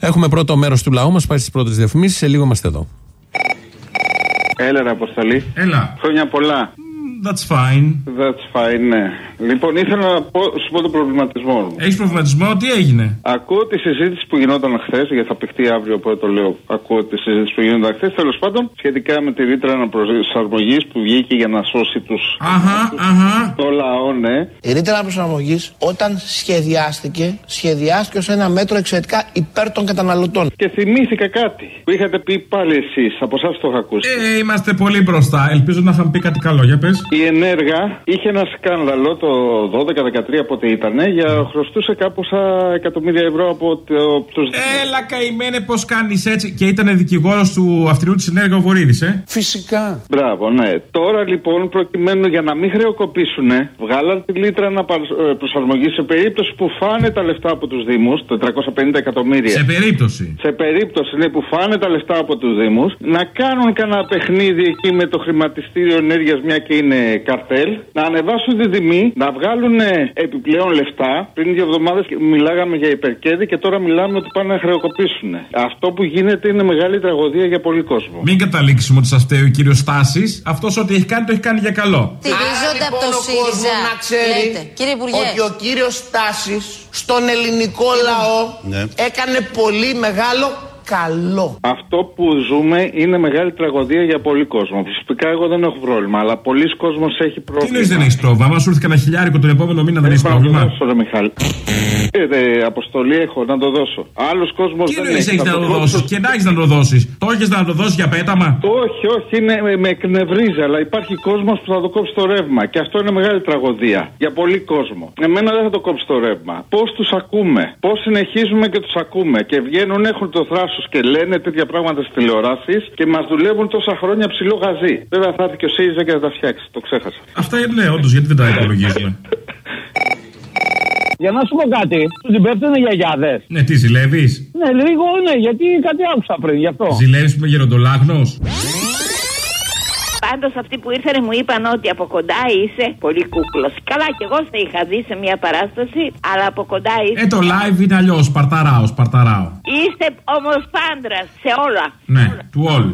Έχουμε πρώτο μέρος του λαού μας, πάει στις πρώτες διαφημίσεις. Σε λίγο είμαστε εδώ. Έλα, ρε Αποστολή. Έλα. Χρόνια πολλά. That's fine. That's fine, ναι. Λοιπόν, ήθελα να πω, σου πω τον προβληματισμό μου. Έχεις προβληματισμό, τι έγινε; Ακούω τη συζήτηση που γινόταν χθες, γιατί θα παιχτεί αύριο, οπότε το λέω. Ακούω τη συζήτηση που γινόταν χθες, τέλος πάντων, σχετικά με τη ρήτρα αναπροσαρμογής που βγήκε για να σώσει του. Αχα, αχα. Το λαό, ναι. Η ρήτρα αναπροσαρμογής, όταν σχεδιάστηκε, σχεδιάστηκε ως ένα μέτρο εξαιρετικά υπέρ των καταναλωτών. Και θυμήθηκα κάτι που είχατε πει πάλι εσείς, από εσάς το είχα ακούσει. Ε, είμαστε πολύ μπροστά. Ελπίζω να είχαμε πει κάτι καλό, για πες. Η Ενέργα είχε ένα σκάνδαλο το 12-13 πότε ήταν για χρωστούσε κάπως εκατομμύρια ευρώ από το, τους Έλα καημένε πώς κάνεις έτσι. Και ήταν δικηγόρος του αυτηρού της Ενέργεια ο Βορύδης, ε; Φυσικά. Μπράβο, ναι. Τώρα λοιπόν, προκειμένου για να μην χρεοκοπήσουν, βγάλαν τη λίτρα να προσαρμογή σε περίπτωση που φάνε τα λεφτά από τους Δήμους, 450 εκατομμύρια. Σε περίπτωση. Σε περίπτωση ναι, που φάνε τα λεφτά από τους Δήμους, να κάνουν κανένα παιχνίδι εκεί με το χρηματιστήριο ενέργειας, μια και είναι καρτέλ, να ανεβάσουν τη τιμή, να βγάλουν επιπλέον λεφτά. Πριν δύο εβδομάδες μιλάγαμε για υπερκέδη και τώρα μιλάμε ότι πάνε να χρεοκοπήσουν. Αυτό που γίνεται είναι μεγάλη τραγωδία για πολύ κόσμο. Μην καταλήξουμε ότι σας φταίει ο κύριος Στάσης. Αυτός ό,τι έχει κάνει το έχει κάνει για καλό. Στηρίζονται από το ΣΥΡΙΖΑ. Να ξέρει Κύριε Υπουργέ. ότι ο κύριος Στάσης στον ελληνικό λαό Ναι. έκανε πολύ μεγάλο καλό. Αυτό που ζούμε είναι μεγάλη τραγωδία για πολύ κόσμο. Φυσικά εγώ δεν έχω πρόβλημα, αλλά πολλοί κόσμος έχει Τι πρόβλημα. νοεί δεν έχεις πρόβλημα; Άμα σου έρθει κανένα χιλιάρικο τον επόμενο μήνα δεν έχεις Έχω να το πρόβλημα. δώσω, ρε Μιχάλη. Ε, δε, αποστολή έχω να το δώσω. Άλλος κόσμος Τι δεν νοεί έχει. έχεις Θα να το δώσω. δώσεις. Και να έχεις να το δώσεις. Το έχεις να το δώσεις για πέταμα. Όχι, όχι, είναι, με- με εκνευρίζει, αλλά υπάρχει κόσμος που θα το κόψει το ρεύμα. Και αυτό είναι μεγάλη τραγωδία για πολύ κόσμο. Εμένα δεν θα το κόψει το ρεύμα. Πώς τους ακούμε, πώς συνεχίζουμε και τους ακούμε; Και βγαίνουν, έχουν το θράσος και λένε τέτοια πράγματα στις τηλεοράσεις και μας δουλεύουν τόσα χρόνια ψηλό γαζί. Βέβαια θα έρθει και ο ΣΥΡΙΖΑ και θα τα φτιάξει. Το ξέχασα. Αυτά είναι όντως γιατί δεν τα υπολογίζουμε. Για να σου πω κάτι, τους την πέφτουν οι γιαγιάδες. Ναι, τι ζηλεύεις; Ναι, λίγο ναι, γιατί κάτι άκουσα πριν γι' αυτό. Ζηλεύεις με γεροντολάγνος; Πάντως αυτοί που ήρθαν μου είπαν ότι από κοντά είσαι πολύ κούκλος. Καλά, κι εγώ σε είχα δει σε μια παράσταση, αλλά από κοντά είσαι. Ε, το live είναι αλλιώς. Σπαρταράω, σπαρταράω. Είστε όμως πάντρας σε όλα. Ναι, του all.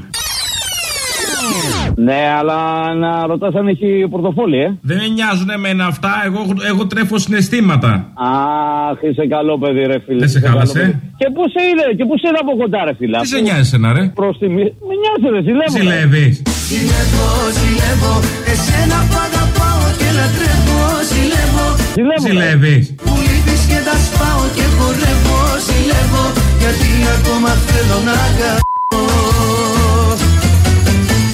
Ναι, αλλά να ρωτάς αν έχει πορτοφόλι, ε. Δεν με νοιάζουν εμένα αυτά. Εγώ, εγώ τρέφω συναισθήματα. Αχ, είσαι καλό παιδί, ρε φίλε. Δεν σε Είσαι καλό χάλασε. παιδί. Και πού σε είδε, και πού σε είδε από κοντά, ρε φίλε. Τι σε νοιάζει εσένα, ρε; Προς τη μη- Με νοιάζει, ρε, ζηλεύω. ρε. Ζηλεύει. Ζηλεύω, ζηλεύω, εσένα που αγαπάω και λατρεύω, ζηλεύω Ζηλεύω. ρε. Ζηλεύεις. Που λείπεις και τα σπάω και χορεύω, ζηλεύω Γιατί ακόμα θέλω να αγαπώ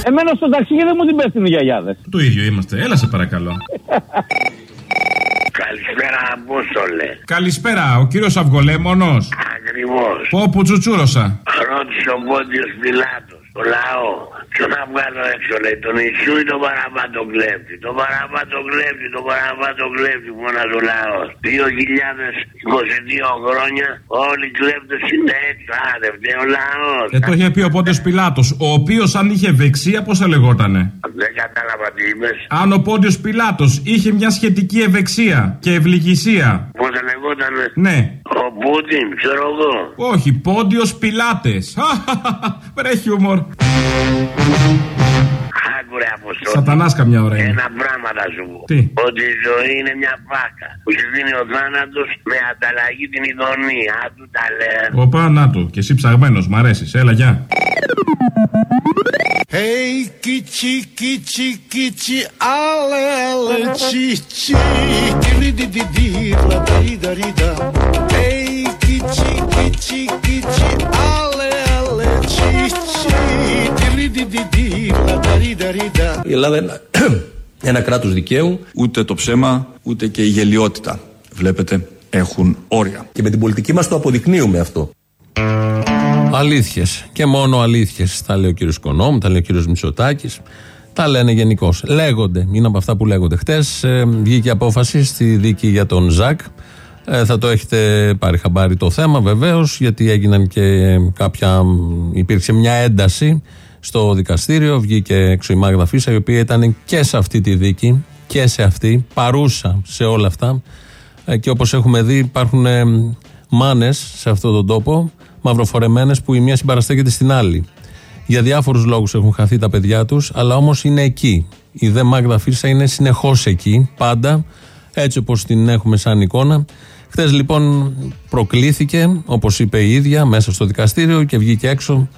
Εμένα στο ταξίδι δεν μου την πέφτουν οι γιαγιάδες. Το ίδιο είμαστε. Έλα σε παρακαλώ. Καλησπέρα, Απόστολε. Καλησπέρα, ο κύριος Αυγολέμονος. Ακριβώς. Πω που τσουτσούρωσα. Ρώτησε ο Πόντιος Πιλάτος. Το λαό. Ποιο να βγάλω έξω, λέει. Τον Ιησού ή τον παραπάτο κλέφτη. Τον παραπάτο κλέφτη, τον παραπάτο κλέφτη που είναι ο λαό. 2022 χρόνια όλοι οι κλέφτες είναι έξω. Άντε, φταίει ο λαός. Ε, το είχε πει ο Πόντιος Πιλάτος, ο οποίος αν είχε ευεξία, πώ θα λεγότανε; Δεν κατάλαβα τι είπες. Αν ο Πόντιος Πιλάτος είχε μια σχετική ευεξία και ευληγησία. Πώς θα λεγότανε; Ναι. Ο Πούτιν, ξέρω εγώ. Όχι, Πόντιος Πιλάτες. <laughs> Βρε χιούμορ. Άκουρε αποστολή. Σατανάς καμιά ώρα είναι. Ένα πράγμα θα σου πω. Τι; Ότι η ζωή είναι μια πάκα που σου δίνει ο θάνατος με ανταλλαγή την ειδονία. Αν του τα λέω. Οπα, να το. Και εσύ ψαγμένος, μ' αρέσεις. Έλα, γεια. Hey, kichi, kichi, kichi, ale, ale, chichi, kiri di di di, la da di da di da. Hey, kichi, kichi, kichi, Η Ελλάδα είναι ένα κράτος δικαίου. Ούτε το ψέμα, ούτε και η γελιότητα. Βλέπετε, έχουν όρια. Και με την πολιτική μας το αποδεικνύουμε αυτό. Αλήθειες. Και μόνο αλήθειες. Τα λέει ο κύριος Κονόμ, τα λέει ο κύριος Μητσοτάκης. Τα λένε γενικώς. Λέγονται. Είναι από αυτά που λέγονται. Χτες βγήκε απόφαση στη δίκη για τον Ζακ. Ε, θα το έχετε πάρει χαμπάρι το θέμα βεβαίως, γιατί έγιναν και κάποια. υπήρξε μια ένταση στο δικαστήριο. Βγήκε έξω η Μάγδα Φίσα, η οποία ήταν και σε αυτή τη δίκη και σε αυτή, παρούσα σε όλα αυτά. Ε, και όπως έχουμε δει, υπάρχουν ε, μάνες σε αυτόν τον τόπο, μαυροφορεμένες, που η μία συμπαραστέκεται στην άλλη. Για διάφορους λόγους έχουν χαθεί τα παιδιά τους, αλλά όμως είναι εκεί. Η δε Μάγδα Φίσα είναι συνεχώς εκεί, πάντα, έτσι όπως την έχουμε σαν εικόνα. Χθες λοιπόν προκλήθηκε, όπως είπε η ίδια, μέσα στο δικαστήριο και βγήκε έξω.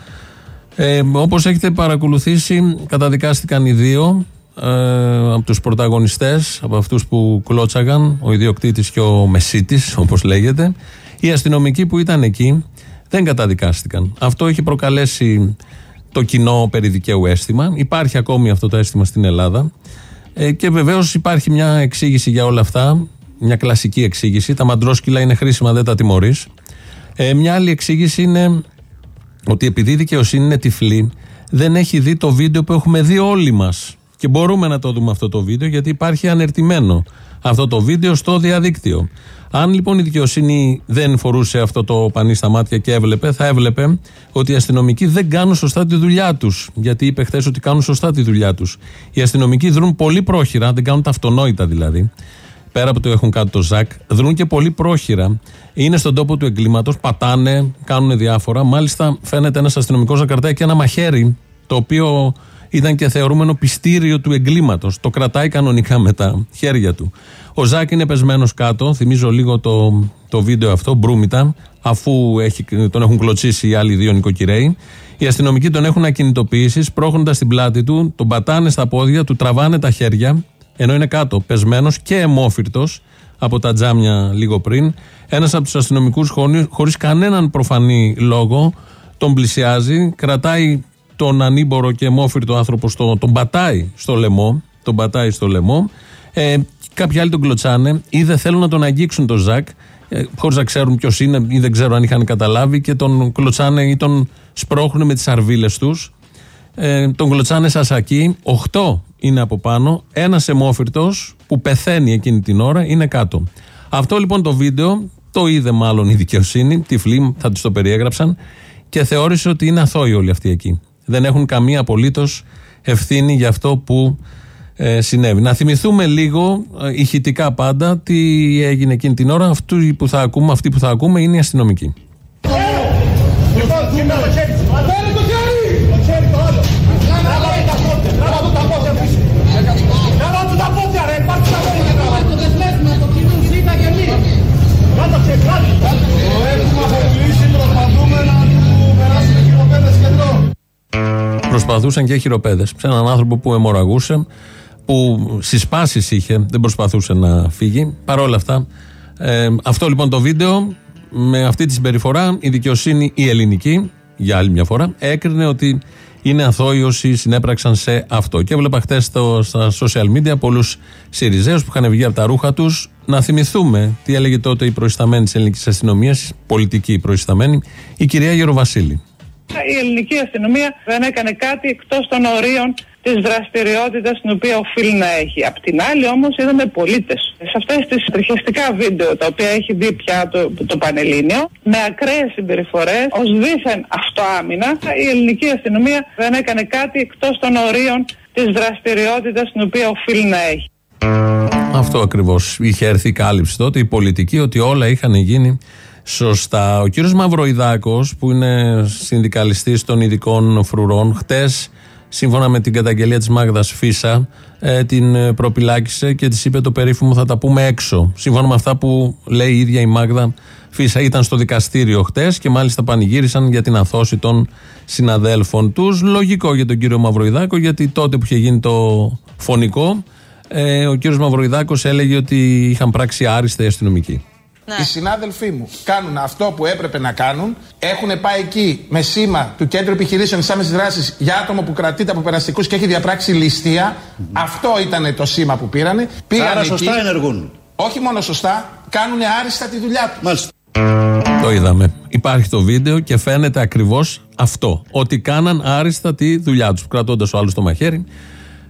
Ε, όπως έχετε παρακολουθήσει, καταδικάστηκαν οι δύο ε, από τους πρωταγωνιστές, από αυτούς που κλώτσαγαν, ο ιδιοκτήτης και ο μεσίτης, όπως λέγεται. Οι αστυνομικοί που ήταν εκεί δεν καταδικάστηκαν. Αυτό έχει προκαλέσει το κοινό περί δικαίου αίσθημα. Υπάρχει ακόμη αυτό το αίσθημα στην Ελλάδα. Ε, και βεβαίως υπάρχει μια εξήγηση για όλα αυτά. Μια κλασική εξήγηση. Τα μαντρόσκυλα είναι χρήσιμα, δεν τα τιμωρείς. Ε, μια άλλη εξήγηση είναι ότι επειδή η δικαιοσύνη είναι τυφλή, δεν έχει δει το βίντεο που έχουμε δει όλοι μας. Και μπορούμε να το δούμε αυτό το βίντεο, γιατί υπάρχει ανερτημένο αυτό το βίντεο στο διαδίκτυο. Αν λοιπόν η δικαιοσύνη δεν φορούσε αυτό το πανί στα μάτια και έβλεπε, θα έβλεπε ότι οι αστυνομικοί δεν κάνουν σωστά τη δουλειά τους. Γιατί είπε χθες ότι κάνουν σωστά τη δουλειά τους. Οι αστυνομικοί δρούν πολύ πρόχειρα, δεν κάνουν τα αυτονόητα δηλαδή. Πέρα από το έχουν κάτω το ΖΑΚ, δρούν και πολύ πρόχειρα. Είναι στον τόπο του εγκλήματος, πατάνε, κάνουν διάφορα. Μάλιστα, φαίνεται ένας αστυνομικός να κρατάει και ένα μαχαίρι, το οποίο ήταν και θεωρούμενο πιστήριο του εγκλήματος. Το κρατάει κανονικά με τα χέρια του. Ο Ζάκ είναι πεσμένος κάτω. Θυμίζω λίγο το, το βίντεο αυτό, μπρούμητα, αφού έχει, τον έχουν κλωτσίσει οι άλλοι δύο νοικοκυρέοι. Οι αστυνομικοί τον έχουν ακινητοποιήσεις, σπρώχνοντα την πλάτη του, τον πατάνε στα πόδια, του τραβάνε τα χέρια, ενώ είναι κάτω, πεσμένος και αιμόφυρτο από τα τζάμια λίγο πριν. Ένας από τους αστυνομικούς, χωρίς κανέναν προφανή λόγο, τον πλησιάζει, κρατάει τον ανήμπορο και αιμόφυρτο άνθρωπο, στο, τον πατάει στο λαιμό. Τον πατάει στο λαιμό. Ε, κάποιοι άλλοι τον κλωτσάνε ή δεν θέλουν να τον αγγίξουν τον Ζακ, ε, χωρίς να ξέρουν ποιος είναι ή δεν ξέρω αν είχαν καταλάβει και τον κλωτσάνε ή τον σπρώχνουν με τις αρβίλες τους. Ε, τον κλωτσάνε σαν σακί. Οχτώ είναι από πάνω. Ένας αιμόφυρτος που πεθαίνει εκείνη την ώρα είναι κάτω. Αυτό λοιπόν το βίντεο το είδε μάλλον η δικαιοσύνη. Τυφλή θα του το περιέγραψαν και θεώρησε ότι είναι αθώοι όλοι αυτοί εκεί. Δεν έχουν καμία απολύτως ευθύνη για αυτό που ε, συνέβη. Να θυμηθούμε λίγο ε, ηχητικά πάντα τι έγινε εκείνη την ώρα. Αυτοί που θα ακούμε, αυτοί που θα ακούμε είναι οι αστυνομικοί. Προσπαθούσαν και χειροπέδες. Σε έναν άνθρωπο που αιμορραγούσε, που συσπάσει είχε, δεν προσπαθούσε να φύγει. Παρ' όλα αυτά, ε, αυτό λοιπόν το βίντεο, με αυτή τη συμπεριφορά, η δικαιοσύνη η ελληνική, για άλλη μια φορά, έκρινε ότι είναι αθώοι όσοι συνέπραξαν σε αυτό. Και έβλεπα χθε στα social media πολλούς Σιριζέους που είχαν βγει από τα ρούχα τους. Να θυμηθούμε τι έλεγε τότε η προϊσταμένη της ελληνικής αστυνομίας, πολιτική προϊσταμένη, η κυρία Γεροβασίλη. Η ελληνική αστυνομία δεν έκανε κάτι εκτός των ορίων της δραστηριότητας την οποία οφείλει να έχει. Απ' την άλλη, όμως, είδαμε πολίτες. Σε αυτές τις τριχιαστικά βίντεο τα οποία έχει δει πια το, το Πανελλήνιο, με ακραίες συμπεριφορές, ως δίθεν αυτοάμυνα, η ελληνική αστυνομία δεν έκανε κάτι εκτός των ορίων της δραστηριότητας την οποία οφείλει να έχει. Αυτό ακριβώς. Είχε έρθει η κάλυψη τότε, η πολιτική, ότι όλα είχαν γίνει σωστά. Ο κύριος Μαυροϊδάκος που είναι συνδικαλιστής των ειδικών φρουρών χτες σύμφωνα με την καταγγελία της Μάγδας Φίσα ε, την ε, προπυλάκησε και της είπε το περίφημο θα τα πούμε έξω σύμφωνα με αυτά που λέει η ίδια η Μάγδα Φίσα ήταν στο δικαστήριο χτες και μάλιστα πανηγύρισαν για την αθώση των συναδέλφων τους. Λογικό για τον κύριο Μαυροϊδάκο γιατί τότε που είχε γίνει το φωνικό ε, ο κύριος Μαυροϊδάκος έλεγε ότι είχαν πράξει άριστα οι αστυνομικοί οι συνάδελφοί μου κάνουν αυτό που έπρεπε να κάνουν. Έχουν πάει εκεί με σήμα του Κέντρου Επιχειρήσεων της Άμεσης Δράσης για άτομο που κρατείται από περαστικούς και έχει διαπράξει ληστεία. Αυτό ήταν το σήμα που πήρανε. Πήγαν Άρα εκεί, σωστά ενεργούν. Όχι μόνο σωστά, κάνουν άριστα τη δουλειά τους. Μάλιστα. Το είδαμε. Υπάρχει το βίντεο και φαίνεται ακριβώς αυτό. Ότι κάναν άριστα τη δουλειά τους. Κρατώντας ο άλλος το μαχαίρι,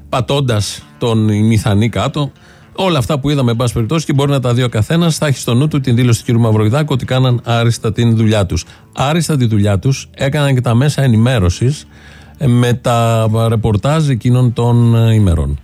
πατώντας τον μηθανή κάτω. Όλα αυτά που είδαμε, εν πάση περιπτώσει, και μπορεί να τα δει ο καθένας, θα έχει στο νου του την δήλωση του κ. Μαυροϊδάκου ότι κάναν άριστα την δουλειά τους. Άριστα τη δουλειά τους έκαναν και τα μέσα ενημέρωσης με τα ρεπορτάζ εκείνων των ε, ημερών.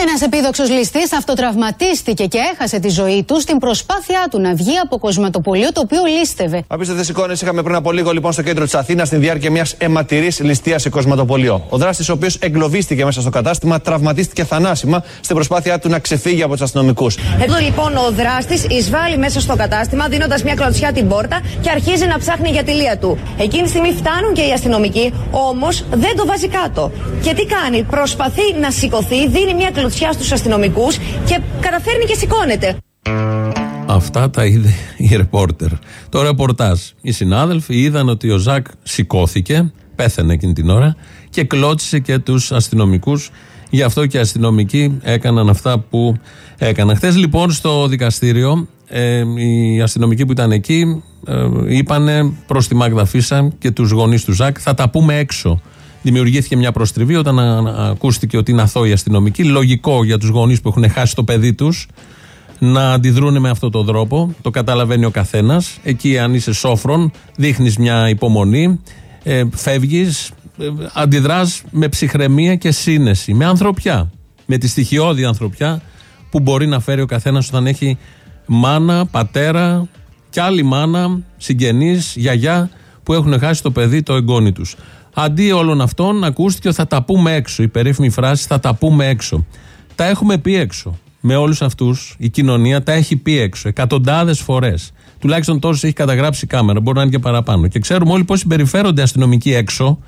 Ένας επίδοξος ληστής αυτοτραυματίστηκε και έχασε τη ζωή του στην προσπάθειά του να βγει από κοσματοπολείο το οποίο λίστευε. Απίστευτε εικόνε είχαμε πριν από λίγο λοιπόν στο κέντρο της Αθήνας στην διάρκεια μιας αιματηρής ληστείας σε κοσματοπολείο. Ο δράστης, ο οποίος εγκλωβίστηκε μέσα στο κατάστημα, τραυματίστηκε θανάσιμα στην προσπάθειά του να ξεφύγει από τους αστυνομικούς. Εδώ λοιπόν ο δράστης εισβάλλει μέσα στο κατάστημα, δίνοντας μια κλωτσιά την πόρτα και αρχίζει να ψάχνει για τη λία του. Εκείνη τη στιγμή φτάνουν και οι αστυνομικοί, όμως δεν το βάζει κάτω. Και τι κάνει, προσπαθεί να σηκωθεί, δίνει μια κλωτσιά στου αστυνομικούς και καταφέρνει και σηκώνεται. Αυτά τα είδε η ρεπόρτερ. Το ρεπορτάζ. Οι συνάδελφοι είδαν ότι ο Ζακ σηκώθηκε, πέθανε εκείνη την ώρα και κλώτσισε και τους αστυνομικούς Γι' αυτό και οι αστυνομικοί έκαναν αυτά που έκαναν. Χθες λοιπόν στο δικαστήριο, ε, οι αστυνομικοί που ήταν εκεί ε, είπανε προς τη Μάγδα Φίσα και τους γονείς του Ζακ: Θα τα πούμε έξω. Δημιουργήθηκε μια προστριβή όταν α- ακούστηκε ότι είναι αθώοι αστυνομικοί. Λογικό για τους γονείς που έχουν χάσει το παιδί τους να αντιδρούν με αυτόν τον τρόπο. Το καταλαβαίνει ο καθένας. Εκεί, αν είσαι σόφρον, δείχνεις μια υπομονή, ε, φεύγεις, ε, αντιδράς με ψυχραιμία και σύνεση. Με ανθρωπιά. Με τη στοιχειώδη ανθρωπιά που μπορεί να φέρει ο καθένας όταν έχει μάνα, πατέρα και άλλη μάνα, συγγενείς, γιαγιά που έχουν χάσει το παιδί, το εγγόνι τους. Αντί όλων αυτών, ακούστηκε ότι θα τα πούμε έξω. Η περίφημη φράση θα τα πούμε έξω. Τα έχουμε πει έξω. Με όλους αυτούς η κοινωνία τα έχει πει έξω. Εκατοντάδες φορές. Τουλάχιστον τόσε έχει καταγράψει η κάμερα. Μπορεί να είναι και παραπάνω. Και ξέρουμε όλοι πώς συμπεριφέρονται αστυνομικοί έξω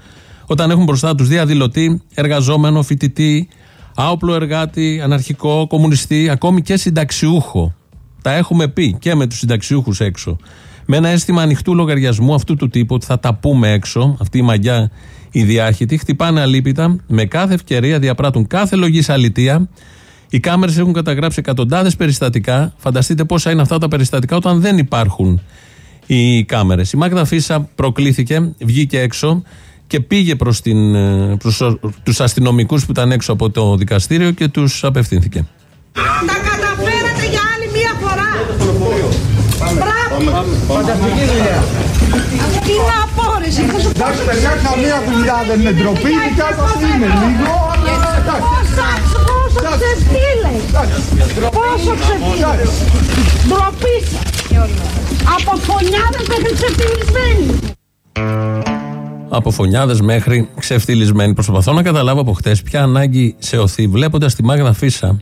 όταν έχουν μπροστά τους διαδηλωτή, εργαζόμενο, φοιτητή, άοπλο εργάτη, αναρχικό, κομμουνιστή, ακόμη και συνταξιούχο. Τα έχουμε πει και με τους συνταξιούχους έξω. Με ένα αίσθημα ανοιχτού λογαριασμού αυτού του τύπου, ότι θα τα πούμε έξω, αυτή η μαγιά η διάχυτη, χτυπάνε αλίπητα, με κάθε ευκαιρία διαπράττουν κάθε λογή αλητία. Οι κάμερες έχουν καταγράψει εκατοντάδες περιστατικά. Φανταστείτε πόσα είναι αυτά τα περιστατικά όταν δεν υπάρχουν οι κάμερες. Η Μάγδα Φίσα προκλήθηκε, βγήκε έξω και πήγε προς τους αστυνομικούς που ήταν έξω από το δικαστήριο και τους απευθύνθηκε. Τα καταφέρατε για άλλη μία φορά. Μπράβο. Φανταστική δουλειά. Τι να πω ρε εσύ. θα σου πω. Εντάξει, παιδιά, καμία δουλειά δεν είναι ντροπή, η δικιά σας είναι λίγο. Πόσα, πόσο ξεφτύλες. Πόσο ξεφτύλες. Ντροπή σας. Από φωνιάδες μέχρι ξεφτυλισμένοι. Από φωνιάδες μέχρι ξεφτυλισμένοι. Προσπαθώ να καταλάβω από χτες ποια ανάγκη σε οθεί, βλέποντας τη Μάγδα Φίσα,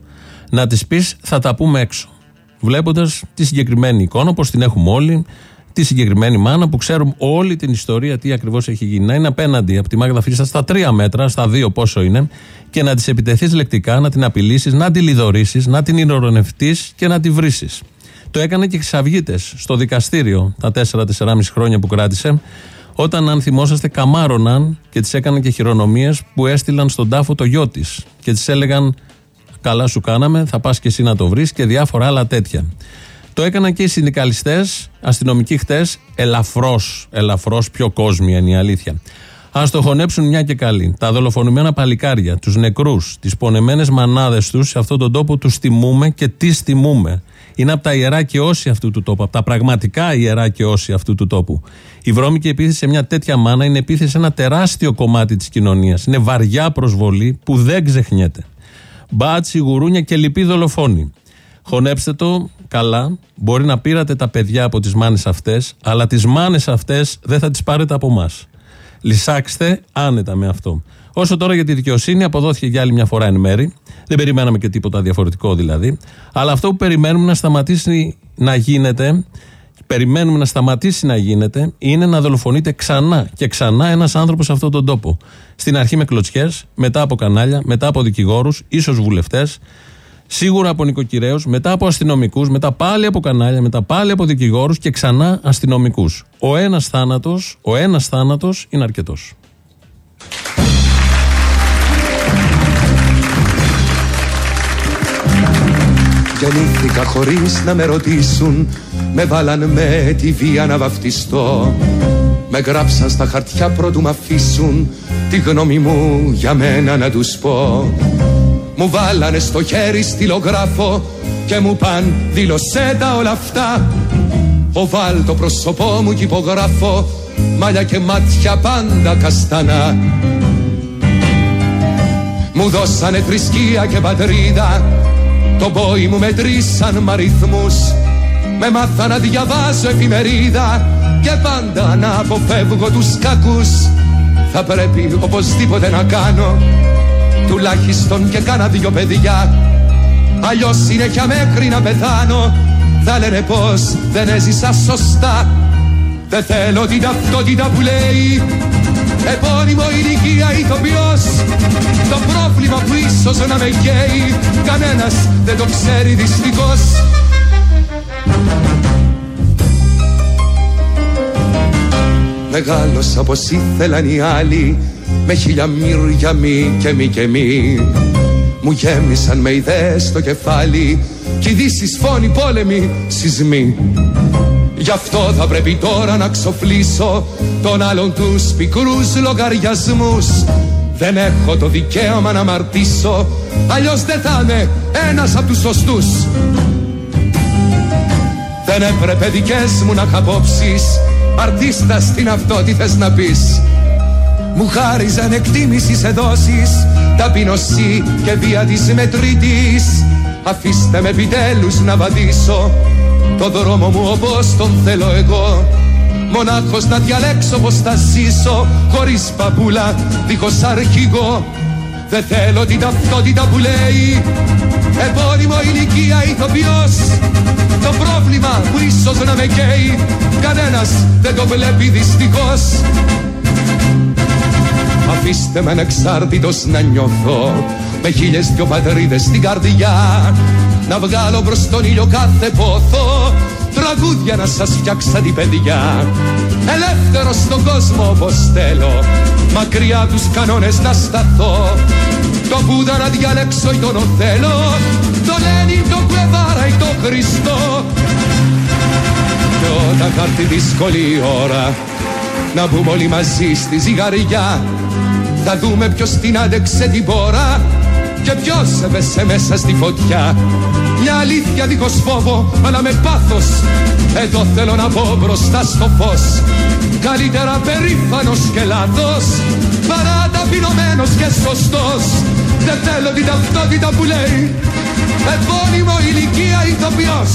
να της πεις θα τα πούμε έξω. Βλέποντας τη συγκεκριμένη εικόνα, όπως την έχουμε όλοι, τη συγκεκριμένη μάνα που ξέρουμε όλη την ιστορία τι ακριβώς έχει γίνει. Να είναι απέναντι από τη Μάγδα Φίσα στα τρία μέτρα, στα δύο πόσο είναι, και να της επιτεθείς λεκτικά, να την απειλήσεις, να τη λιδωρήσεις, να την ηρωνευτείς και να τη βρει. Το έκανε και Χρυσαυγίτε στο δικαστήριο τα 4-4,5 χρόνια που κράτησε, όταν, αν θυμόσαστε, καμάρωναν και τι έκανε και χειρονομίες που έστειλαν στον τάφο το γιο της και της έλεγαν Καλά σου κάναμε, θα πας και εσύ να το βρεις και διάφορα άλλα τέτοια. Το έκαναν και οι συνδικαλιστές, αστυνομικοί χτες, ελαφρώς, ελαφρώς πιο κόσμια είναι η αλήθεια. Α το χωνέψουν μια και καλή. Τα δολοφονημένα παλικάρια, τους νεκρούς, τις πονεμένες μανάδες τους, σε αυτόν τον τόπο τους τιμούμε και τις τιμούμε. Είναι από τα ιερά και όσοι αυτού του τόπου, από τα πραγματικά ιερά και όσοι αυτού του τόπου. Η βρώμικη επίθεση σε μια τέτοια μάνα είναι επίθεση σε ένα τεράστιο κομμάτι της κοινωνίας. Είναι βαριά προσβολή που δεν ξεχνιέται. Μπάτσι, γουρούνια και λοιποί δολοφόνοι. Χωνέψτε το καλά. Μπορεί να πήρατε τα παιδιά από τις μάνες αυτές, αλλά τις μάνες αυτές δεν θα τις πάρετε από εμά. Λυσάξτε άνετα με αυτό. Όσο τώρα για τη δικαιοσύνη, αποδόθηκε για άλλη μια φορά εν μέρη. Δεν περιμέναμε και τίποτα διαφορετικό δηλαδή. Αλλά αυτό που περιμένουμε να σταματήσει να γίνεται, περιμένουμε να σταματήσει να γίνεται, είναι να δολοφονείται ξανά και ξανά ένας άνθρωπος σε αυτόν τον τόπο. Στην αρχή με κλωτσιές, μετά από κανάλια, μετά από δικηγόρους, ίσως βουλευτές, σίγουρα από νοικοκυρέους, μετά από αστυνομικούς, μετά πάλι από κανάλια, μετά πάλι από δικηγόρους και ξανά αστυνομικούς. Ο ένας θάνατος, ο ένας θάνατος είναι αρκετός. Γεννήθηκα χωρίς να με ρωτήσουν Με βάλαν με τη βία να βαφτιστώ. Με γράψαν στα χαρτιά πρώτου μ' αφήσουν Τη γνώμη μου για μένα να τους πω. Μου βάλανε στο χέρι στυλογράφο Και μου παν δήλωσέ τα όλα αυτά. Οβάλ το πρόσωπό μου κι υπογράφω Μάλια και μάτια πάντα καστανά. Μου δώσανε θρησκεία και πατρίδα το πόη μου μετρήσαν μ' αριθμούς Με μάθα να διαβάζω εφημερίδα Και πάντα να αποφεύγω τους κακούς. Θα πρέπει οπωσδήποτε να κάνω Τουλάχιστον και κάνα δυο παιδιά. Αλλιώς συνέχεια μέχρι να πεθάνω. Θα λένε πως δεν έζησα σωστά. Δεν θέλω την ταυτότητα που λέει Επώνυμο ηλικία ηθοποιός. Το πρόβλημα που ίσως να με καίει Κανένας δεν το ξέρει δυστυχώς Μεγάλωσα όπως ήθελαν οι άλλοι Με χίλια μύρια μη και μη και μη. Μου γέμισαν με ιδέες στο κεφάλι Κι ειδήσεις φόνοι πόλεμοι σεισμοί. Γι' αυτό θα πρέπει τώρα να ξοφλήσω Τον άλλον τους πικρούς λογαριασμούς. Δεν έχω το δικαίωμα να μαρτήσω Αλλιώς δεν θα είναι ένας από τους σωστούς Δεν έπρεπε δικές μου να είχα απόψεις Αρτίστας την αυτό τι θες να πεις. Μου χάριζαν εκτίμηση σε δόσεις Ταπεινωσή και βία της μετρήτης Αφήστε με επιτέλους να βαδίσω Το δρόμο μου όπως τον θέλω εγώ. Μονάχος να διαλέξω πως θα ζήσω Χωρίς παπούλα, δίχως αρχηγό. Δεν θέλω την ταυτότητα που λέει Επώνυμο ηλικία ηθοποιός. Το πρόβλημα που ίσως να με καίει Κανένας δεν το βλέπει δυστυχώς. Αφήστε με ανεξάρτητος να νιώθω Με χίλιες δυο πατρίδες στην καρδιά. Να βγάλω προς τον ήλιο κάθε πόθο Τραγούδια να σας φτιάξα την παιδιά. Ελεύθερο στον κόσμο όπως θέλω Μακριά τους κανόνες να σταθώ Το Βούδα να διαλέξω ή τον Οθέλο Το Λένιν, το Κουεβάρα ή το Χριστό. Και όταν θα έρθει δύσκολη η ώρα να μπούμε όλοι μαζί στη ζυγαριά Θα δούμε ποιος την άντεξε την πόρα Και ποιος έβεσε μέσα στη φωτιά. Μια αλήθεια δίχως φόβο αλλά με πάθος. Εδώ θέλω να πω μπροστά στο φως. Καλύτερα περήφανος και λάθος. Παρά ταπεινωμένος και σωστός. Δεν θέλω την ταυτότητα που λέει. Επώνυμο ηλικία ηθοποιός.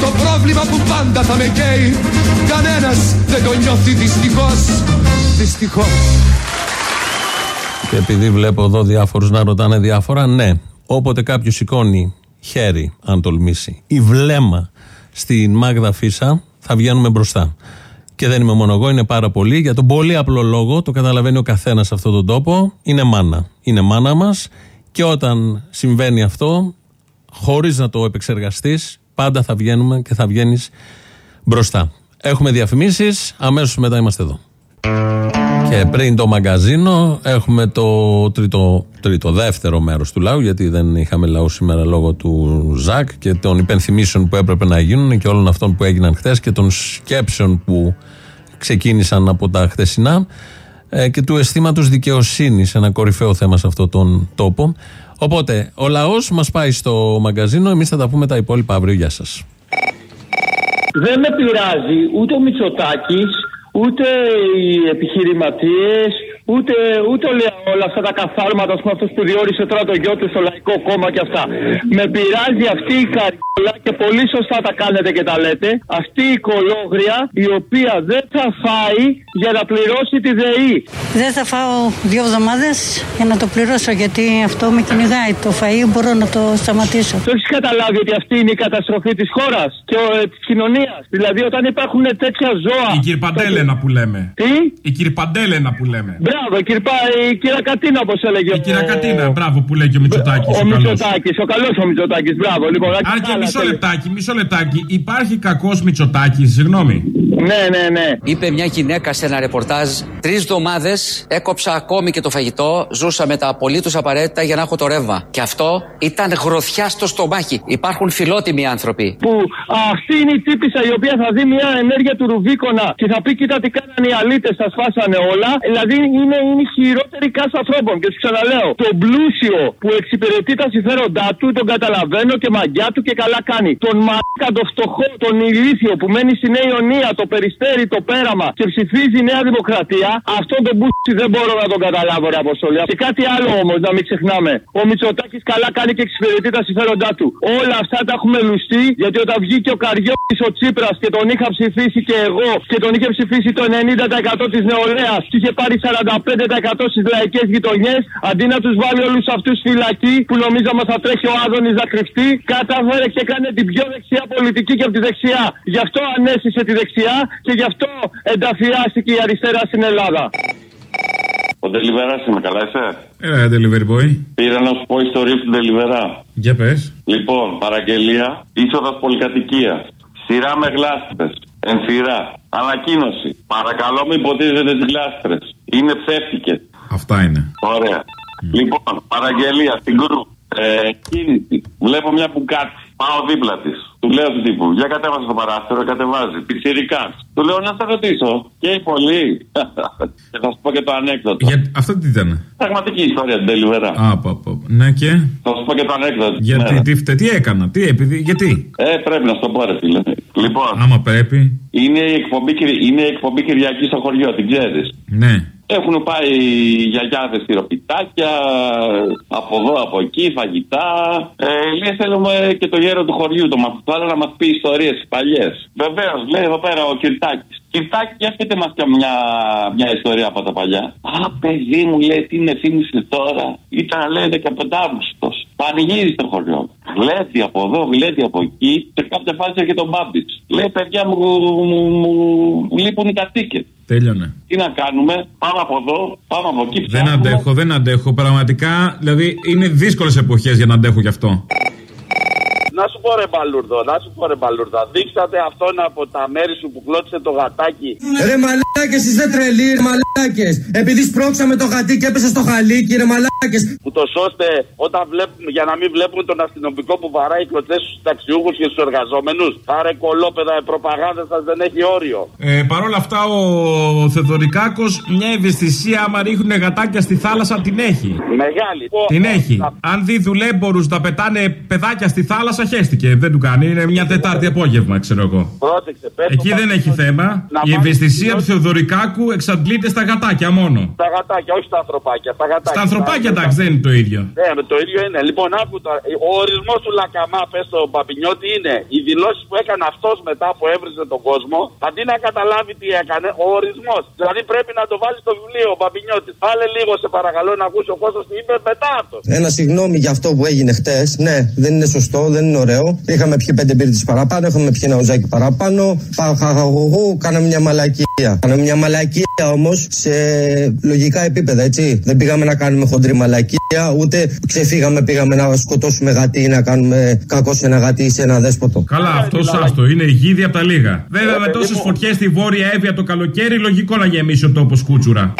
Το πρόβλημα που πάντα θα με καίει. Κανένας δεν το νιώθει δυστυχώς. Δυστυχώς Και επειδή βλέπω εδώ διάφορους να ρωτάνε διάφορα, ναι, όποτε κάποιος σηκώνει χέρι, αν τολμήσει, ή βλέμμα στην Μάγδα Φίσα, θα βγαίνουμε μπροστά. Και δεν είμαι μόνο εγώ, είναι πάρα πολύ. Για τον πολύ απλό λόγο, το καταλαβαίνει ο καθένας σε αυτόν τον τόπο, είναι μάνα. Είναι μάνα μας. Και όταν συμβαίνει αυτό, χωρίς να το επεξεργαστείς, πάντα θα βγαίνουμε και θα βγαίνεις μπροστά. Έχουμε διαφημίσεις, αμέσως μετά είμαστε εδώ. Και πριν το μαγκαζίνο έχουμε το τρίτο, τρίτο δεύτερο μέρος του λαού γιατί δεν είχαμε λαού σήμερα λόγω του Ζακ και των υπενθυμίσεων που έπρεπε να γίνουν και όλων αυτών που έγιναν χθες και των σκέψεων που ξεκίνησαν από τα χθεσινά ε, και του αισθήματος δικαιοσύνης, ένα κορυφαίο θέμα σε αυτόν τον τόπο. Οπότε, ο λαός μας πάει στο μαγκαζίνο, εμείς θα τα πούμε τα υπόλοιπα αύριο. Γεια σας. Δεν με πειράζει ούτε ο Μητσοτάκης, ούτε οι επιχειρηματίες, ούτε, ούτε όλα, όλα αυτά τα καθάρματα, ας πούμε, αυτός που διόρισε τώρα το γιο του στο Λαϊκό Κόμμα και αυτά. Με πειράζει αυτή η καριόλα και πολύ σωστά τα κάνετε και τα λέτε. Αυτή η κολόγρια η οποία δεν θα φάει για να πληρώσει τη ΔΕΗ. Δεν θα φάω δύο εβδομάδες για να το πληρώσω γιατί αυτό με κυνηγάει. Το φαΐ μπορώ να το σταματήσω. Το έχεις καταλάβει ότι αυτή είναι η καταστροφή της χώρας και ε, της κοινωνίας. Δηλαδή, όταν υπάρχουν τέτοια ζώα. Η κυρπαντέλενα που λέμε. Τι; Η κυρπαντέλενα που λέμε. Μπράβο, η, κυρπα, η κυρακατίνα όπως έλεγε. Η κυρακατίνα, μπράβο που λέει και ο Μητσοτάκης. Ο, ο Μητσοτάκης, ο καλός ο Μητσοτάκης, μπράβο. Λοιπόν, Αν και μισό λεπτάκι, μισό λεπτάκι. Υπάρχει κακός Μητσοτάκης, συγγνώμη. Ναι, ναι, ναι. Είπε μια γυναίκα σε ένα ρεπορτάζ: Τρεις εβδομάδες έκοψα ακόμη και το φαγητό. Ζούσα με τα απολύτως απαραίτητα για να έχω το ρεύμα. Και αυτό ήταν γροθιά στο στομάχι. Υπάρχουν φιλότιμοι άνθρωποι. Που αυτή είναι η τύπησα η οποία θα δει μια ενέργεια του Ρουβίκονα και θα πει: Κοίτα τι κάνανε οι αλήτες, τα σπάσανε όλα. Δηλαδή είναι, είναι η χειρότερη κάσα ανθρώπων. Και σου ξαναλέω: Το πλούσιο που εξυπηρετεί τα συμφέροντά του τον καταλαβαίνω και μαγιά του και καλά κάνει. Τον μαλάκα, το φτωχό, τον ηλίθιο που μένει στη Νέα Ιωνία, το περιστέρι, το πέραμα και ψηφίζει η Νέα Δημοκρατία, αυτόν τον μπούσι δεν μπορώ να τον καταλάβω, ρε Αποστολή. Και κάτι άλλο όμως, να μην ξεχνάμε. Ο Μητσοτάκης καλά κάνει και εξυπηρετεί τα συμφέροντά του. Όλα αυτά τα έχουμε λουστεί γιατί όταν βγήκε ο Καριώτης ο Τσίπρας και τον είχα ψηφίσει και εγώ και τον είχε ψηφίσει το 90% της νεολαίας και είχε πάρει 45% στις λαϊκές γειτονιές, αντί να τους βάλει όλους αυτούς φυλακή που νομίζαμε θα τρέχει ο Άδωνης να κρυφτεί, κατάφερε και έκανε την πιο δεξιά πολιτική και από τη δεξιά. Γι' αυτό ανέσυσε τη δεξιά και γι' αυτό ενταφιάστηκε η αριστερά στην Ελλάδα. Ο Ντελιβερά είμαι, καλά είσαι; Ε, delivery boy. Πήρα να σου πω ιστορία του Ντελιβερά. Για πες. Λοιπόν, παραγγελία, είσοδος πολυκατοικία. Σειρά με γλάστρες. Ενθυρά. Ανακοίνωση. Παρακαλώ μην ποτίζετε τις γλάστρες. Είναι ψεύτικες. Αυτά είναι. Ωραία. Λοιπόν, παραγγελία στην κρού. Ε, κίνηση. Βλέπω μια Bugatti. Πάω δίπλα της. Του λέω του τύπου, για κατέβασε το παράθυρο, κατεβάζει. Πιτσιρικάς. Του λέω να σε ρωτήσω. Και πολύ. <laughs> και θα σου πω και το ανέκδοτο. Για... Αυτό τι ήταν; Πραγματική ιστορία την ντελιβερά. Α, πα, πα. Ναι και; Θα σου πω και το ανέκδοτο. της Γιατί, μέρας. τι, φταίει, τι έκανα, τι, επειδή, γιατί; Ε, πρέπει να σου το πω, ρε φίλε. Λοιπόν, Άμα πρέπει. Είναι η εκπομπή, Κυρι- είναι η εκπομπή Κυριακή στο χωριό, την ξέρεις. Ναι. Έχουν πάει γιαγιάδες τυροπιτάκια, από εδώ, από εκεί, φαγητά. Ε, λέει θέλουμε και το γέρο του χωριού, το μαθητό, να μας πει ιστορίες παλιές. Βεβαίως, λέει εδώ πέρα ο Κυρτάκης. Κυρτάκη, για πείτε μας και μια, μια ιστορία από τα παλιά. Α, παιδί μου, λέει, τι με θύμισε τώρα. Ήταν, λέει, 15 Αύγουστος. Πανηγύρι στο χωριό. Γλέτη από εδώ, γλέτη από εκεί. Σε κάποια φάση έρχεται ο Μπάμπης. Λέει, παιδιά μου, μου, μου, μου λείπουν οι κατοίκες. Τέλειωνε. Τι να κάνουμε, πάμε από εδώ, πάμε από εκεί. Δεν αντέχω, δεν αντέχω. Πραγματικά, δηλαδή είναι δύσκολες εποχές για να αντέχω γι' αυτό. Να σου πω ρε Μπαλούρδο, να σου πω ρε Μπαλούρδο. Δείξατε αυτόν από τα μέρη σου που κλώτησε το γατάκι. Ρε μαλάκες είστε τρελοί ρε μαλάκες Επειδή σπρώξαμε το γατί και έπεσε στο χαλίκι ρε μαλάκες Που το σώστε όταν βλέπουμε, για να μην βλέπουν τον αστυνομικό που βαράει κλωτσέ στους ταξιούχους και στους εργαζόμενους. Άρε κολόπεδα, η προπαγάνδα σας δεν έχει όριο. Ε, Παρ' όλα αυτά, ο Θεδωρικάκο μια ευαισθησία, άμα ρίχνουν γατάκια στη θάλασσα, την έχει. Μεγάλη. Την έχει. Αν δει δουλέμπορους να πετάνε παιδάκια στη θάλασσα, χέστηκε. Δεν του κάνει. Είναι μια Τετάρτη απόγευμα, ξέρω εγώ. Πρόσεξε, πες Εκεί το δεν έχει θέμα. Να Η βάλεις ευαισθησία του την- Θεοδωρικάκου εξαντλείται στα γατάκια μόνο. Τα γατάκια, όχι στα ανθρωπάκια. Τα γατάκια. Στα ανθρωπάκια, εντάξει, δεν είναι το ίδιο. Ναι, με το ίδιο είναι. Λοιπόν, άκου τώρα. Ο ορισμός του Λακαμά, πες στο Παπινιώτη, είναι οι δηλώσεις που έκανε αυτός μετά που έβριζε τον κόσμο. Αντί να καταλάβει τι έκανε, ο ορισμός. Δηλαδή πρέπει να το βάλει στο βιβλίο ο Παπινιώτης. Πάλε λίγο, σε παρακαλώ, να ακούσει ο κόσμο τι είπε μετά αυτός. Ένα συγγνώμη για αυτό που έγινε χτες. Ναι, δεν είναι σωστό, δεν είναι ωραίο. Είχαμε πιει πέντε μπύρτε παραπάνω, είχαμε πιει ένα ουζάκι παραπάνω. Παχαγωγού, κάναμε μια μαλακία. Κάναμε μια μαλακία όμως σε λογικά επίπεδα, έτσι. Δεν πήγαμε να κάνουμε χοντρή μαλακία, ούτε ξεφύγαμε, πήγαμε να σκοτώσουμε γατί ή να κάνουμε κακό σε ένα γατί ή σε ένα δέσποτο. Καλά, αυτό άστο. Είναι η γίδι από τα λίγα. Βέβαια, με τόσες φωτιές στη Βόρεια Εύβοια το καλοκαίρι, λογικό να γεμίσει ο τόπος κούτσουρα.